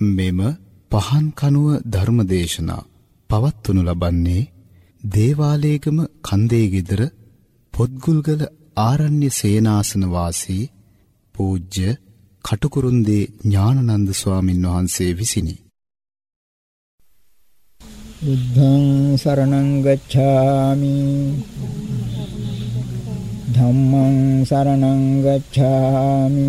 මෙම පහන් කනුව ධර්මදේශනා පවත්වනු ලබන්නේ දේවාලේගම කන්දේ গিදර පොත්ගුල්ගල ආරණ්‍ය සේනාසන වාසී පූජ්‍ය කටුකුරුන්දී ඥානනන්ද ස්වාමින් වහන්සේ විසිනි. බුද්ධං සරණං ගච්ඡාමි ධම්මං සරණං ගච්ඡාමි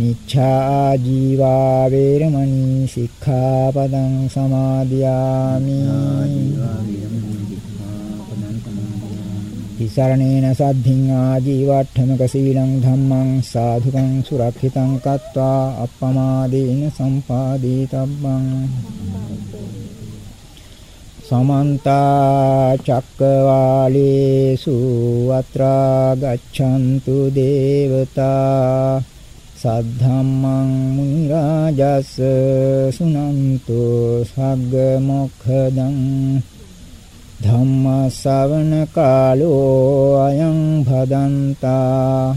මිච්ඡා ජීවා වේරමණී සික්ඛාපදං සමාදියාමි. තිසරණේන සද්ධින් ආජීවට්ඨමක සීලං ධම්මං සාධුකං සුරක්ෂිතං කତ୍වා අප්පමාදේන සම්පාදීතබ්බං. සමන්ත චක්කවාලේසු අත්‍රා ගච්ඡන්තු දේවතා. සද්ධම්මං මුනි රාජස් සුනන්තු සග්ග මොක්ඛදං ධම්ම ශවන කාලෝ අයං භදන්තා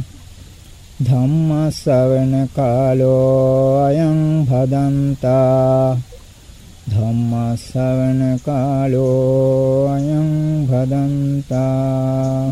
ධම්ම ශවන කාලෝ අයං භදන්තා ධම්ම ශවන කාලෝ අයං භදන්තා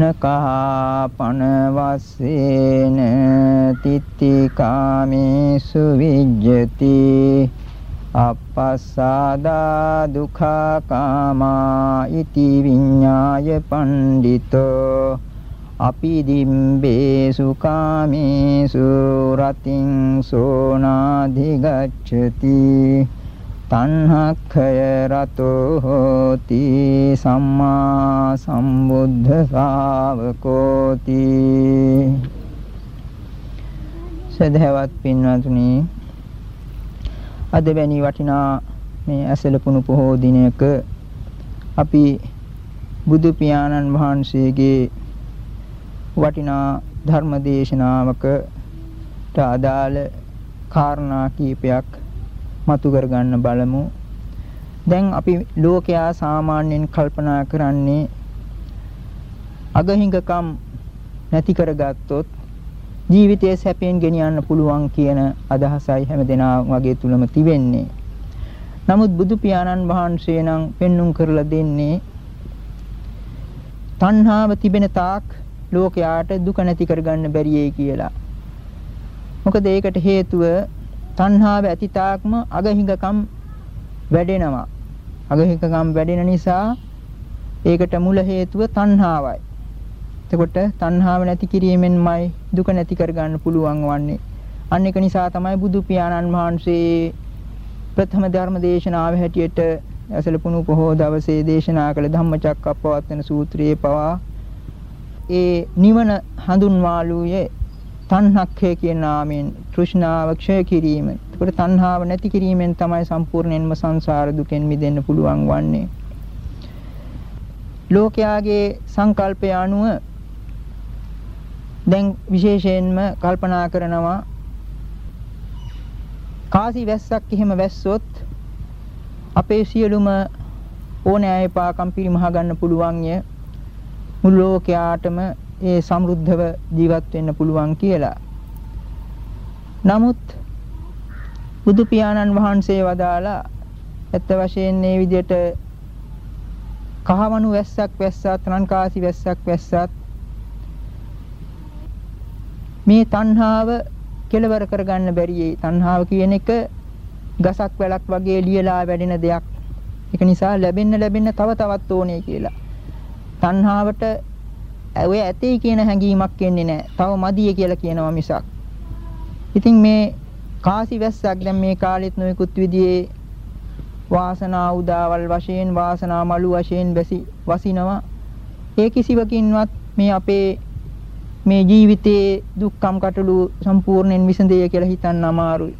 නකහපන වස්සේන තිත්තිකාමේසු විජ්ජති අපස්සාදා දුඛා කාමා ඉති විඤ්ඤාය පණ්ඩිතෝ අපි දිම්බේසු කාමේසු රතින් සෝනාධිගච්ඡති තණ්හක්ඛය රතෝ හෝති සම්මා සම්බුද්ධ ශාවකෝති සදහවත් පින්වතුනි අද වැනි වටිනා මේ ඇසලපුණු පොහෝ දිනයක අපි බුදු පියාණන් වහන්සේගේ වටිනා ධර්ම දේශනාවකට අදාළ කාරණා කීපයක් මතු කරගන්න බලමු. දැන් අපි ලෝකයා සාමාන්‍යයෙන් කල්පනා කරන්නේ අගහිඟකම් නැති කරගත්තොත් ජීවිතයේ සැපයෙන් ගෙනියන්න පුළුවන් කියන අදහසයි හැමදෙනා වගේ තුලම තිබෙන්නේ. නමුත් බුදු පියාණන් වහන්සේ නම් පෙන්눔 කරලා දෙන්නේ තණ්හාව තිබෙන තාක් ලෝකයාට දුක නැති කරගන්න බැරියයි කියලා. මොකද ඒකට හේතුව තණ්හාව ඇති තාක්ම අගහිඟකම් වැඩෙනවා. අගහිඟකම් වැඩෙන නිසා ඒකට මුල හේතුව තණ්හාවයි. එතකොට තණ්හාව නැති කිරීමෙන්මයි දුක නැති කරගන්න පුළුවන් වන්නේ. අන්න ඒක නිසා තමයි බුදු පියාණන් වහන්සේ ප්‍රථම ධර්ම දේශනාව හැටියට ඇසලපුණු පොහෝ දවසේ දේශනා කළ ධම්මචක්කප්පවත්තන සූත්‍රයේ පවා ඒ නිවන හඳුන්වාලුවේ තණ්හක්ඛය කියන නාමයෙන් තෘෂ්ණාව ක්ෂය කිරීම. ඒකට තණ්හාව නැති කිරීමෙන් තමයි සම්පූර්ණයෙන්ම සංසාර දුකෙන් මිදෙන්න පුළුවන් වන්නේ. ලෝකයාගේ සංකල්පය අනුව දැන් විශේෂයෙන්ම කල්පනා කරනවා කාසි වැස්සක් එහෙම වැස්සොත් අපේ සියලුම ඕනෑ එපාකම් පිරිමහ ගන්න පුළුවන් ය මුළු ලෝකයාටම ඒ සමෘද්ධව ජීවත් වෙන්න පුළුවන් කියලා. නමුත් බුදු පියාණන් වහන්සේ වදාලා ඇත්ත වශයෙන් මේ විදිහට කහවණු වැස්සක් වැස්සත් රන්කාසි වැස්සක් වැස්සත් මේ තණ්හාව කෙලවර කරගන්න බැරියේ තණ්හාව කියන එක ගසක් වැලක් වගේ ලියලා වැඩෙන දෙයක් ඒක නිසා ලැබෙන්න ලැබෙන්න තව තවත් ඕනේ කියලා තණ්හාවට ඔය ඇතේ කියන හැඟීමක් එන්නේ නැහැ තව මදිය කියලා කියනවා මිසක්. ඉතින් මේ කාසි වැස්සක් දැන් මේ කාලෙත් නොයෙකුත් විදිහේ වාසනා උදාවල් වශයෙන් වාසනා මලු වශයෙන් බැසි වසිනවා. ඒ කිසිවකින්වත් මේ අපේ මේ ජීවිතයේ දුක්ඛම් කටළු සම්පූර්ණයෙන් විසඳෙය කියලා හිතන්න අමාරුයි.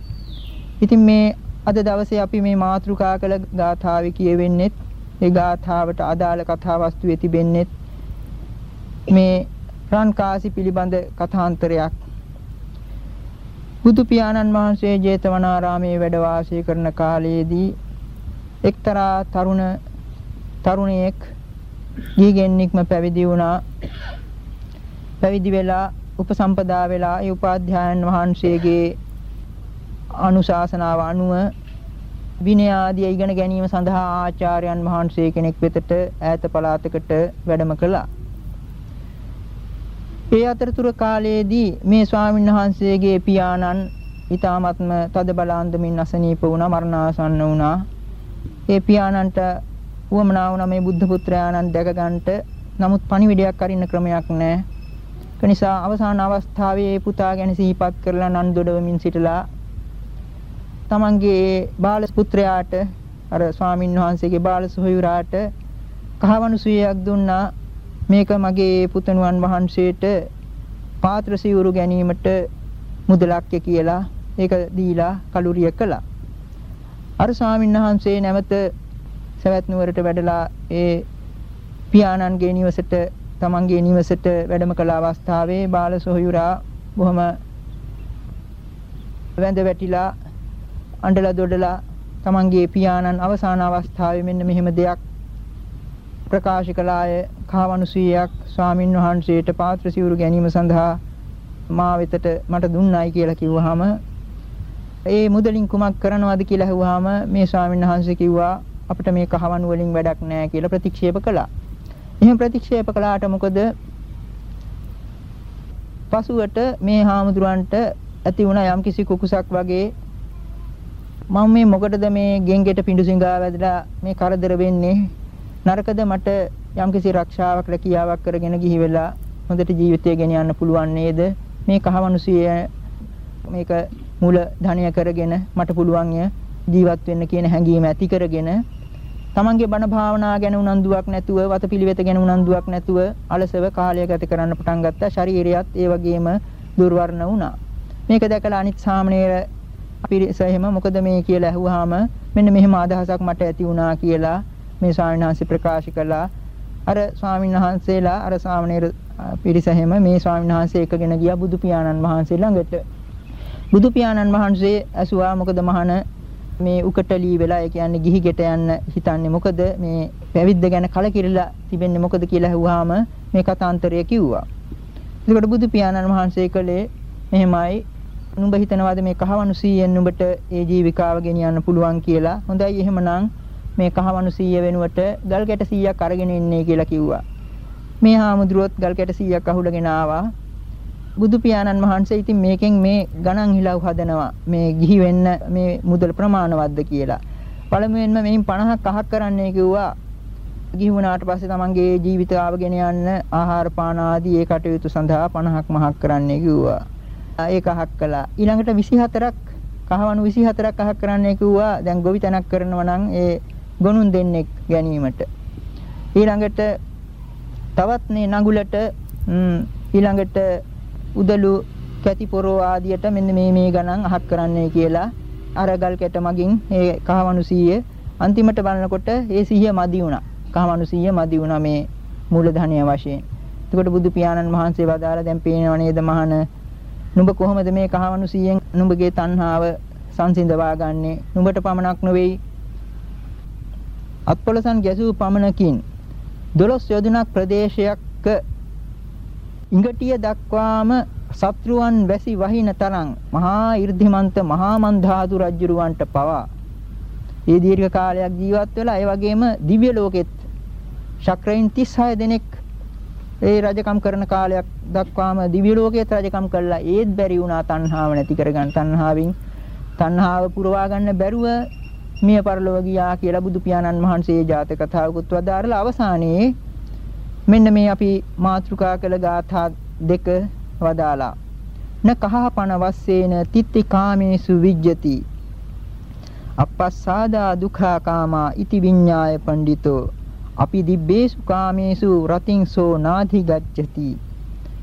ඉතින් මේ අද දවසේ අපි මේ මාතෘකා කළ ගාථාවේ කියවෙන්නෙත් ඒ ගාථාවට අදාළ කතා වස්තුවේ තිබෙන්නෙත් මේ රන් කාසි පිළිබඳ කථාන්තරයක්. බුදු පියාණන් වහන්සේ ජේතවනාරාමේ වැඩ වාසය කරන කාලයේදී එක්තරා තරුණ තරුණියෙක් ගිහිගෙන්නික්ම පැවිදි වුණා. පැවිදි වෙලා උපසම්පදා වෙලා ඒ උපාධ්‍යායන් වහන්සේගේ අනුශාසනාව අනුව විනය ආදී ඉගෙන ගැනීම සඳහා ආචාර්යයන් වහන්සේ කෙනෙක් වෙතට ඈත පළාතකට වැඩම කළා. ඒ අතරතුර කාලයේදී මේ ස්වාමීන් වහන්සේගේ පියාණන් ඊ타මත්ම තද බලාන්දමින් අසනීප වුණා මරණාසන්න වුණා. ඒ පියාණන්ට උවමනා වුණා මේ බුද්ධ පුත්‍රයාණන් දැක ගන්නට. නමුත් පණිවිඩයක් අරින්න ක්‍රමයක් නැහැ. ඒ නිසා අවසාන අවස්ථාවේ පුතා ගැන සිහිපත් කරලා නන් දොඩවමින් සිටලා තමන්ගේ බාල පුත්‍රයාට අර ස්වාමින් වහන්සේගේ බාල සොහොයුරාට කහවණු සුවයක් දුන්නා මේක මගේ පුතණුවන් වහන්සේට පාත්‍ර සිවුරු ගැනීමට මුදලක් කියලා ඒක දීලා කලුරිය කළා. අර ස්වාමීන් වහන්සේ නැවත සවැත් නුවරට වැඩලා ඒ පියාණන්ගේ නිවසට තමන්ගේ නිවසට වැඩම කළ අවස්ථාවේ බාල සොහයුරා බොහොම වැඳ වැටිලා අඬලා දොඩලා තමන්ගේ පියාණන් අවසාන අවස්ථාවේ මෙන්න මෙහෙම දෙයක් ප්‍රකාශ කළාය කාවනුසීයක් ස්වාමින් වහන්සේට පාත්‍ර සිවුරු ගැනීම සඳහා මා වෙතට මට දුන්නයි කියලා කිව්වහම ඒ මුදලින් කුමක් කරනවද කියලා අහුවාම මේ ස්වාමීන් වහන්සේ කිව්වා අපිට මේ කහවණු වලින් වැඩක් නැහැ කියලා ප්‍රතික්ෂේප කළා. එහෙම ප්‍රතික්ෂේප කළාට මොකද? පසුවට මේ හාමුදුරන්ට ඇති වුණ යම්කිසි කුකුසක් වගේ මම මේ මොකටද මේ ගෙන්ගෙට පිඬු සිඟා වැදලා මේ කරදර වෙන්නේ නරකද මට යම්කිසි ආරක්ෂාවක් රැකියාවක් කරගෙන ගිහි වෙලා හොඳට ජීවිතය ගෙන යන්න පුළුවන් නේද? මේ කහවණුසිය මේක මූල ධනය කරගෙන මට පුළුවන් ජීවත් වෙන්න කියන හැඟීම ඇති කරගෙන තමන්ගේ බණ භාවනා ගැන උනන්දුවක් නැතුව වතපිලිවෙත ගැන උනන්දුවක් නැතුව අලසව කාලය ගත කරන්න පටන් ගත්තා. ශරීරයත් ඒ වගේම දුර්වර්ණ වුණා. මේක දැකලා අනිත් සාමණේර පිරිස එහෙම මොකද මේ කියලා ඇහුවාම මෙන්න මෙහෙම අදහසක් මට ඇති වුණා කියලා මේ ස්වාමීන් වහන්සේ ප්‍රකාශ කළා අර ස්වාමීන් වහන්සේලා අර සාමණේර පිරිස එහෙම මේ ස්වාමීන් වහන්සේ එකගෙන ගියා බුදු පියාණන් වහන්සේ ළඟට බුදු පියාණන් වහන්සේ ඇසුවා මොකද මහාන මේ උකටලී වෙලා ඒ කියන්නේ ගිහි ගෙට යන්න හිතන්නේ මොකද මේ පැවිද්ද ගැන කලකිරලා තිබෙන්නේ මොකද කියලා අහුවාම මේ කතාන්තරය කිව්වා. එතකොට බුදු පියාණන් වහන්සේ කළේ මෙහෙමයි නුඹ හිතනවාද මේ කහවණු 100න් නුඹට ඒ ජීවිකාව ගෙනියන්න පුළුවන් කියලා? හොඳයි එහෙමනම් මේ කහවණු 100 වෙනුවට ගල් කැට 100ක් අරගෙන ඉන්නේ කියලා කිව්වා. මේ හාමුදුරුවොත් ගල් කැට 100ක් අහුලගෙන ආවා. බුදු පියාණන් වහන්සේ ඉතින් මේකෙන් මේ ගණන් හිලව් හදනවා. මේ ගිහි වෙන්න මේ මුදල් ප්‍රමාණවත්ද කියලා. පළමුවෙන්ම මෙයින් 50ක් අහක් කරන්නයි කිව්වා. ගිහි වුණාට පස්සේ තමන්ගේ ජීවිතාව ගෙන යන්න ආහාර පාන ආදී ඒ කටයුතු සඳහා 50ක් මහක් කරන්නයි කිව්වා. ඒක අහක් කළා. ඊළඟට 24ක් කහවණු 24ක් අහක් කරන්නයි කිව්වා. දැන් ගොවිතැනක් කරනවා නම් ඒ ගොනුන් දෙන්නෙක් ගැනීමට. ඊළඟට තවත් මේ නඟුලට ඊළඟට උදළු කැටි පොරෝ ආදියට මෙන්න මේ මේ ගණන් අහක් කරන්නයි කියලා අරගල් කැට මගින් ඒ කහවණු 100 අන්තිමට බලනකොට ඒ 100 මදි වුණා. කහවණු 100 මදි වුණා මේ මූලධනිය වශයෙන්. එතකොට බුදු පියාණන් වහන්සේ වදාලා දැන් පේනව නේද මහන නුඹ කොහොමද මේ කහවණු 100න් නුඹගේ තණ්හාව සංසිඳවා ගන්නෙ? නුඹට පමණක් නෙවෙයි අත්පොලසන් ගැසූ පමණකින් 12 යොදුනක් ප්‍රදේශයක ඉඟටිය දක්වාම සත්‍රුවන් වැසි වහින තරම් මහා 이르ධිමන්ත මහා මන්ධාතු රජුරවන්ට පවා. ඒ දීර්ඝ කාලයක් ජීවත් වෙලා ඒ වගේම දිව්‍ය ලෝකෙත් ශක්‍රයින් 36 දෙනෙක් ඒ රජකම් කරන කාලයක් දක්වාම දිව්‍ය ලෝකයේත් රජකම් කළා ඒත් බැරි වුණා තණ්හාව නැති කරගන්න. තණ්හාවෙන් තණ්හාව පුරවා ගන්න බැරුව මිය පරලොව ගියා කියලා බුදු පියාණන් වහන්සේ ජාතක කතාවකුත් වදාරලා අවසානයේ මෙන්න මේ අපි මාතෘකා කළ ගාථා දෙක වදාලා. න කහපන වස්සේන තිත්ති කාමේසු විජ්ජති. අපස්සාදා දුක්ඛා කාමා ඉති විඤ්ඤාය පණ්ඩිතෝ. අපි දිබ්බේසු කාමේසු රතින්සෝ නාධි ගච්ඡති.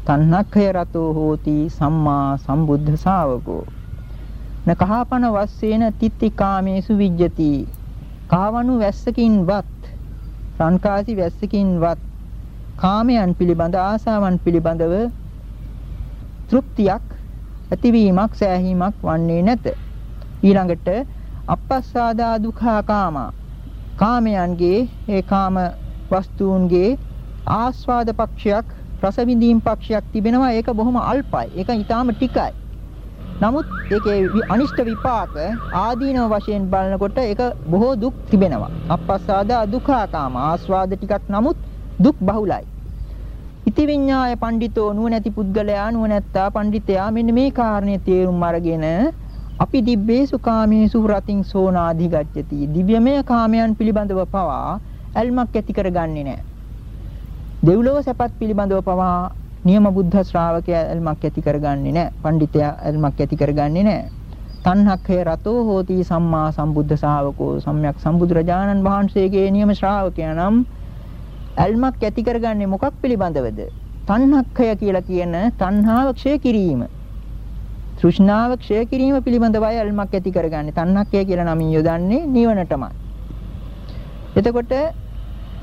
තණ්හක්ඛය රතෝ හෝති සම්මා සම්බුද්ධ ශාවකෝ. නකහපන වස්සේන තිත්ති කාමේසු විජ්ජති. කාවණු වැස්සකින්වත් රන්කාසි වැස්සකින්වත් කාමයන් පිළිබඳ ආසාවන් පිළිබඳව තෘප්තියක් ඇතිවීමක් සෑහීමක් වන්නේ නැත. ඊළඟට අපස්සාදා දුඛා කාමා. කාමයන්ගේ ඒ කාම වස්තුන්ගේ ආස්වාද පක්ෂයක් රස විඳීම් පක්ෂයක් තිබෙනවා. ඒක බොහොම අල්පයි. ඒක ඊටාම ටිකයි. නමුත් ඒකේ අනිෂ්ට විපාක ආදීනව වශයෙන් බලනකොට ඒක බොහෝ දුක් තිබෙනවා. අපස්සාද දුක්ඛාකාම ආස්වාද ටිකක් නමුත් දුක් බහුලයි. ඉති විඤ්ඤාය පඬිතෝ නුවණැති පුද්ගලයා නුවණැත්තා පඬිතයා මෙන්න මේ කාරණේ තේරුම් අරගෙන අපි දිබ්බේසු කාමේසු රතින් සෝනාදි ගච්ඡති. දිව්‍යමය කාමයන් පිළිබඳව පවා ඇල්මක් ඇති කරගන්නේ නැහැ. දෙව්ලොව සැපත් පිළිබඳව පවා නියම බුද්ධ ශ්‍රාවකයා එල්මක් ඇති කරගන්නේ නැහැ. පඬිතයා එල්මක් ඇති කරගන්නේ නැහැ. තණ්හක්ඛය රතෝ හෝති සම්මා සම්බුද්ධ ශාවකෝ සම්්‍යක් සම්බුදුරජාණන් වහන්සේගේ නියම ශ්‍රාවකයා නම් එල්මක් ඇති කරගන්නේ මොකක් පිළිබඳවද? තණ්හක්ඛය කියලා කියන තණ්හාව ක්ෂය කිරීම. තෘෂ්ණාව ක්ෂය කිරීම පිළිබඳවයි එල්මක් ඇති කරගන්නේ. තණ්හක්ඛය කියලා නමින් යොදන්නේ නිවනටමයි. එතකොට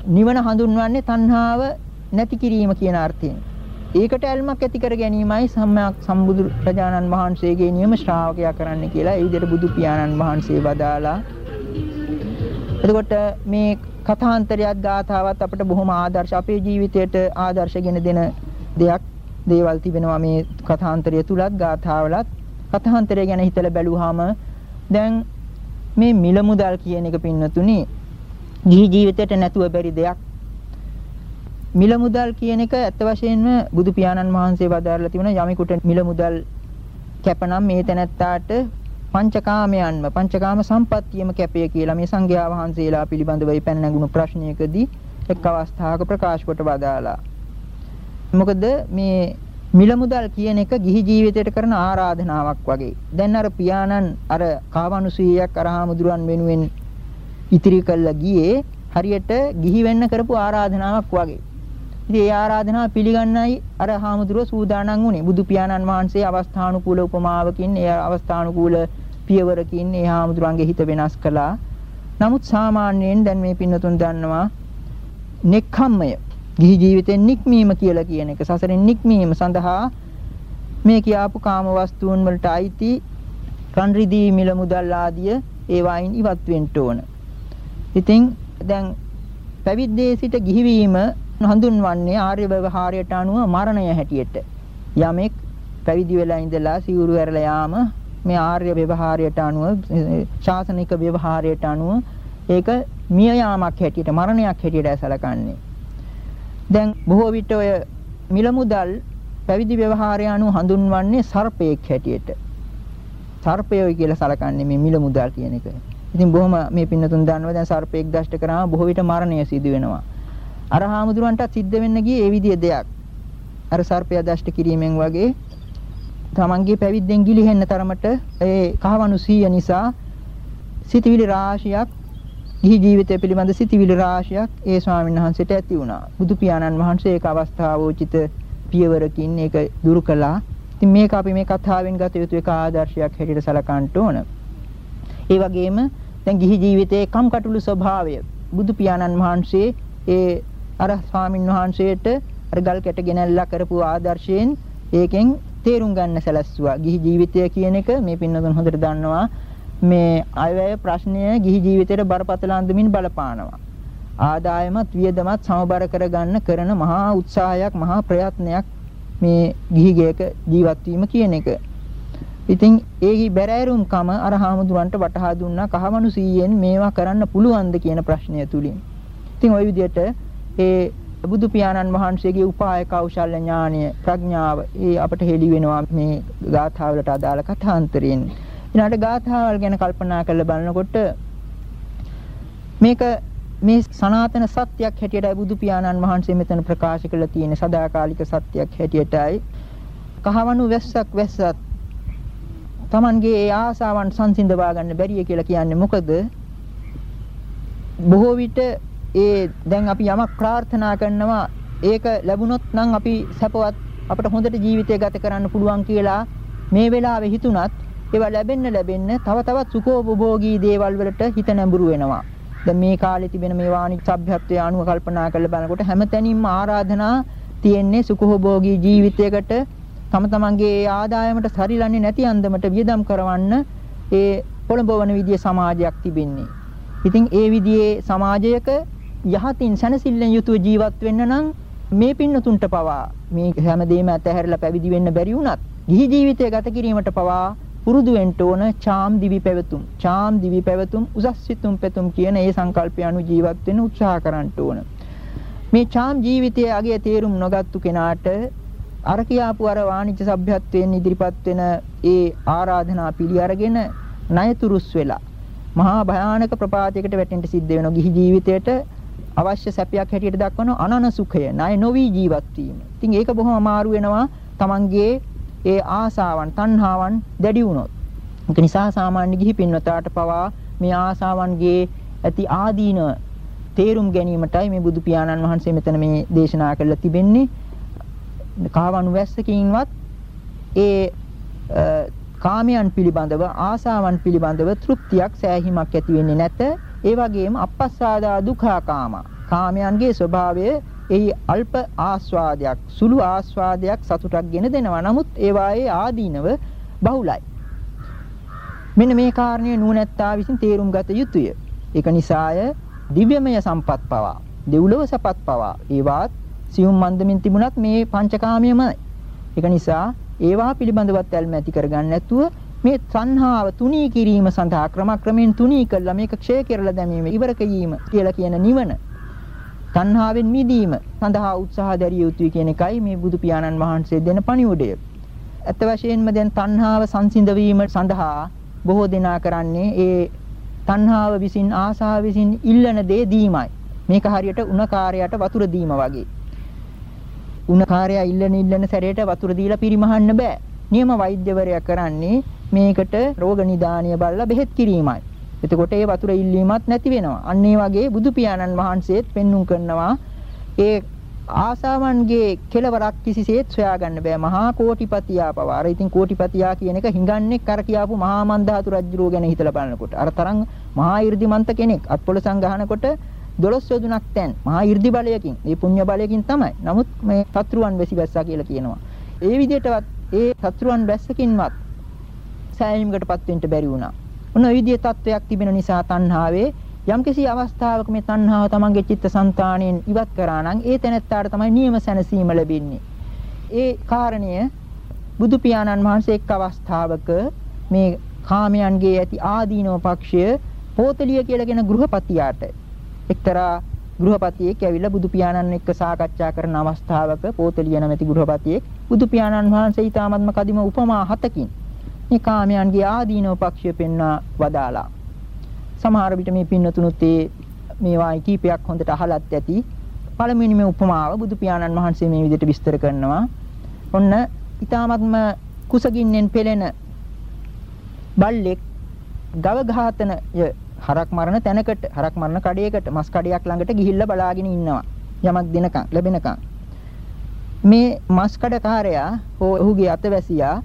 නිවන හඳුන්වන්නේ තණ්හාව නැති කිරීම කියන අර්ථයෙන්. ඒකට ඇල්මක් ඇති කර ගැනීමයි සම්මයක් සම්බුදු රජාණන් වහන්සේගේ නියම ශ්‍රාවකයා කරන්න කියලා ඒ විදිහට බුදු පියාණන් වහන්සේ වදාලා. එතකොට මේ කථාන්තරයක් ගාථාවත් අපිට බොහොම ආදර්ශ අපේ ජීවිතයට ආදර්ශගෙන දෙන දෙයක් දේවල් තිබෙනවා මේ කථාන්තරය තුලත් ගාථාවලත්. කථාන්තරය ගැන හිතලා බැලුවාම දැන් මේ මිල මුදල් කියන එක පින්නතුනි. ජී ජීවිතයට නැතුව බැරි දෙයක්. මිල මුදල් කියන එක ඇත්ත වශයෙන්ම බුදු පියාණන් වහන්සේ වදාරලා තිබුණා යමෙකුට මිල මුදල් කැපනම් මේ තැනැත්තාට පංචකාමයන්ම පංචකාම සම්පත්තියම කැපය කියලා මේ සංඝයා වහන්සේලා පිළිබඳව පැන නැගුණු ප්‍රශ්නයකදී එක් අවස්ථාවක ප්‍රකාශ කොට වදාලා. මොකද මේ මිල මුදල් කියන එක ගිහි ජීවිතයට කරන ආරාධනාවක් වගේ. දැන් අර පියාණන් අර කාවණුසීයක් අරහාමුදුරන් වෙනුවෙන් ඉතිරි කළා ගියේ හරියට ගිහි වෙන්න කරපු ආරාධනාවක් වගේ. ඉතින් ඒ ආරාධනාව පිළිගන්නයි අර හාමුදුරුව සූදානම් වුණේ. බුදු පියාණන් වහන්සේ අවස්ථානුකූල උපමාවකින් ඒ අවස්ථානුකූල පියවරකින් ඒ හාමුදුරන්ගේ හිත වෙනස් කළා. නමුත් සාමාන්‍යයෙන් දැන් මේ පින්නතුන් දන්නවා නෙක්ඛම්මය ගිහි ජීවිතෙන් නික්මීම කියලා කියන එක සසරෙන් නික්මීම සඳහා මේ කියාපු කාම වස්තුන් වලට අයිති රන් රිදී මිල මුදල් ආදිය ඒවායින් ඉවත් වෙන්න ඕන. ඉතින් දැන් පැවිද්දේ සිට ගිහිවීම හඳුන්වන්නේ ආර්ය ව්‍යවහාරයට අනුව මරණය හැටියට. යමෙක් පැවිදි වෙලා ඉඳලා සිවුරු ඇරලා යාම මේ ආර්ය ව්‍යවහාරයට අනුව ශාසනික ව්‍යවහාරයට අනුව ඒක මිය යාමක් හැටියට මරණයක් හැටියට සැලකන්නේ. දැන් බොහෝ විට ඔය මිල මුදල් පැවිදි ව්‍යවහාරය අනුව හඳුන්වන්නේ සර්පයෙක් හැටියට. සර්පයෝයි කියලා සලකන්නේ මේ මිල මුදල් කියන එක. ඉතින් බොහොම මේ පින්නතුන් දන්නවා දැන් සර්පයෙක් දෂ්ට කරාම බොහෝ විට මරණය සිදු වෙනවා. අර හාමුදුරන්ටත් සිද්ධ වෙන්න ගියේ ඒ විදිය දෙයක්. අර සර්පයා දෂ්ට කිරීමෙන් වගේ තමන්ගේ පැවිද්දෙන් ගිලිහෙන්න තරමට ඒ කහවණු සීය නිසා සිතවිලි රාශියක් ගිහි ජීවිතය පිළිබඳ සිතවිලි රාශියක් ඒ ස්වාමීන් වහන්සේට ඇති වුණා. බුදු පියාණන් වහන්සේ ඒක අවස්ථාවෝචිත පියවරකින් ඒක දුරු කළා. ඉතින් මේක අපි මේ කතාවෙන් ගත යුතු එක ආදර්ශයක් හැටියට සලකන්න ඕන. ඒ වගේම දැන් ගිහි ජීවිතයේ කම්කටොළු ස්වභාවය බුදු පියාණන් වහන්සේ ඒ අර ස්වාමින් වහන්සේට අර ගල් කැට ගෙනල්ලා කරපු ආදර්ශයෙන් ඒකෙන් තේරුම් ගන්න සැලැස්සුවා. ගිහි ජීවිතය කියන එක මේ පින්නතුන් හොඳට දන්නවා මේ අයවැය ප්‍රශ්නය ගිහි ජීවිතයට බරපතල අන්දමින් බලපානවා. ආදායමත් වියදමත් සමබර කරගන්න කරන මහා උත්සාහයක් මහා ප්‍රයත්නයක් මේ ගිහිගේක ජීවත් වීම කියන එක. ඉතින් ඒහි බැරෑරුම්කම අර හාමුදුරන්ට වටහා දුන්නා කහවණු සීයෙන් මේවා කරන්න පුළුවන්ද කියන ප්‍රශ්නය තුලින්. ඉතින් ওই විදිහට ඒ බුදු පියාණන් වහන්සේගේ උපාය කෞශල්‍ය ඥානය ප්‍රඥාව ඒ අපට හෙළි වෙනවා මේ ගාථාවලට අදාළ කථාන්තරයෙන්. ඊළඟට ගාථාවල් ගැන කල්පනා කරලා බලනකොට මේක මේ සනාතන සත්‍යයක් හැටියටයි බුදු පියාණන් වහන්සේ මෙතන ප්‍රකාශ කරලා තියෙන සදාකාලික සත්‍යයක් හැටියටයි කහවණු වැස්සක් වැස්සත් Tamanගේ ඒ ආසාවන් සංසිඳවා ගන්න බැරිය කියලා කියන්නේ මොකද බොහෝ විට ඒ දැන් අපි යමක් ප්‍රාර්ථනා කරනවා ඒක ලැබුණොත් නම් අපි සපවත් අපට හොඳට ජීවිතය ගත කරන්න පුළුවන් කියලා මේ වෙලාවේ හිතුණත් ඒවා ලැබෙන්න ලැබෙන්න තව තවත් සුඛෝපභෝගී දේවල් වලට හිත නැඹුරු වෙනවා. දැන් මේ කාලේ තිබෙන මේ වාණිජ සભ્યත්වයේ අනුව කල්පනා කරලා බලනකොට හැමතැනින්ම ආරාධනා තියෙන්නේ සුඛෝපභෝගී ජීවිතයකට තම තමන්ගේ ආදායමට සරිලන්නේ නැති අන්දමට වියදම් කරවන්න ඒ පොළඹවන විදිය සමාජයක් තිබෙන්නේ. ඉතින් ඒ විදිහේ සමාජයක යහතින් සැනසෙල්ලෙන් යුතුව ජීවත් වෙන්න නම් මේ පින්නතුන්ට පවා මේ හැමදේම ඇතහැරලා පැවිදි වෙන්න බැරි වුණත් ගිහි ජීවිතය ගත කිරීමට පවා පුරුදු වෙන්න ඕන චාම් දිවි පැවතුම්. චාම් දිවි පැවතුම් උසස් සිතුම් පැතුම් කියන ඒ සංකල්පය අනුව ජීවත් වෙන්න උත්සාහ කරන්න ඕන. මේ චාම් ජීවිතයේ අගය තේරුම් නොගත්තු කෙනාට අර කියාපු අර වාණිජ්‍ය සભ્યත්වයෙන් ඉදිරිපත් වෙන ඒ ආරාධනා පිළි අරගෙන ණයතුරුස් වෙලා මහා භයානක ප්‍රපාතයකට වැටෙන්න සිද්ධ වෙනවා ගිහි ජීවිතයට අවශ්‍ය සැපයක් හැටියට දක්වන අනන සුඛය ණය නොවි ජීවත් වීම. ඉතින් ඒක බොහොම අමාරු වෙනවා Tamanගේ ඒ ආසාවන් තණ්හාවන් දැඩි වුණොත්. ඒක නිසා සාමාන්‍ය ගිහි පින්වතාට පවා මේ ආසාවන්ගේ ඇති ආදීන තේරුම් ගැනීමටයි මේ බුදු පියාණන් වහන්සේ මෙතන මේ දේශනා කරලා තිබෙන්නේ. කාවණු වැස්සකින්වත් ඒ කාමයන් පිළිබඳව ආසාවන් පිළිබඳව තෘප්තියක් සෑහීමක් ඇති වෙන්නේ නැත ඒ වගේම අපස්සාදා දුඛාකාම කාමයන්ගේ ස්වභාවය එහි අල්ප ආස්වාදයක් සුළු ආස්වාදයක් සතුටක් ගෙන දෙනවා. නමුත් ඒවායේ ආදීනව බහුලයි. මෙන්න මේ කාරණය නුවණැත්තා විසින් තේරුම් ගත යුතුය. ඒක නිසාය දිව්‍යමය සම්පත් පවා දෙව්ලොව සපත් පවා ඒවත් සියුම් මන්දමින් තිබුණත් මේ පංචකාමයමයි. ඒක නිසා ඒවා පිළිබඳවත් ඇල්ම ඇති කරගන්න නැතුව මේ සංහාව තුනී කිරීම සඳහා ක්‍රමක්‍රමයෙන් තුනී කළා මේක ක්ෂය කරලා දැමීම ඉවර කිරීම කියලා කියන නිවන තණ්හාවෙන් මිදීම සඳහා උත්සාහ දැරිය යුතුයි කියන එකයි මේ බුදු පියාණන් වහන්සේ දෙන පණිවුඩය. ඇත්ත වශයෙන්ම දැන් තණ්හාව සංසිඳ වීම සඳහා බොහෝ දෙනා කරන්නේ ඒ තණ්හාව විසින් ආසාව විසින් ඉල්ලන දේ දීමයි. මේක හරියට උණකාරයට වතුර දීම වගේ. උණකාරය ඉල්ලන ඉල්ලන සැරේට වතුර දීලා පිරිමහන්න බෑ. නියම වෛද්‍යවරයා කරන්නේ මේකට රෝග නිදානිය බලලා බෙහෙත් කිරීමයි. එතකොට ඒ වතුර ඉල්ලීමත් නැති වෙනවා. අන්න ඒ වගේ බුදු පියාණන් වහන්සේත් පෙන්눔 කරනවා ඒ ආසාවන්ගේ කෙලවරක් කිසිසේත් සොයාගන්න බෑ මහා කෝටිපතියා පවා. අර ඉතින් කෝටිපතියා කියන එක හිඟන්නේ කර කියාපු මහා මන්දහතු රජුරෝ ගැන හිතලා බලනකොට. අර තරම් මහා 이르දිමන්ත කෙනෙක් අත්පොළ සංගහනකොට දොළොස් යොදුනක් තැන් මහා 이르දි බලයකින්, ඒ පුණ්‍ය බලයකින් තමයි. නමුත් මේ සත්‍රුවන් වෙසි වැස්සා කියලා කියනවා. ඒ විදිහටවත් ඒ සත්‍රුවන් වැස්සකින්වත් සෑහීමකටපත් වෙන්න බැරි වුණා. ඔන්න ඔය විදිහේ තත්වයක් තිබෙන නිසා තණ්හාවේ යම්කිසි අවස්ථාවක මේ තණ්හාව තමන්ගේ චිත්තසංතාණයෙන් ඉවත් කරා නම් ඒ තැනැත්තාට තමයි නියම සැනසීම ලැබෙන්නේ. ඒ කාරණය බුදු පියාණන් වහන්සේ එක් අවස්ථාවක මේ කාමයන්ගේ ඇති ආදීනව පක්ෂය පෝතලිය කියලා කියන ගෘහපතියාට එක්තරා ගෘහපතියෙක් ඇවිල්ලා බුදු පියාණන් එක්ක සාකච්ඡා කරන අවස්ථාවක පෝතලිය නැමැති ගෘහපතියෙක් බුදු පියාණන් වහන්සේ ඊ타මත්ම කදිම උපමා හතකින් මේ කාමයන්ගේ ආදීනව පක්ෂය පෙන්වා වදාලා. සමහර විට මේ පින්නතුනුත් මේවා කීපයක් හොඳට අහලත් ඇති. පළමුවෙනි මේ උපමාව බුදු පියාණන් වහන්සේ මේ විදිහට විස්තර කරනවා. ඔන්න ඊ타මත්ම කුසගින්නෙන් පෙළෙන බල්ලෙක් ගව ඝාතනය හරක් මරණ තැනකට හරක් මරණ කඩේකට මස් කඩයක් ළඟට ගිහිල්ලා බලාගෙන ඉන්නවා. යමක් දිනකම් ලැබෙනකම්. මේ මස් කඩකාරයා හෝ ඔහුගේ අතවැසියා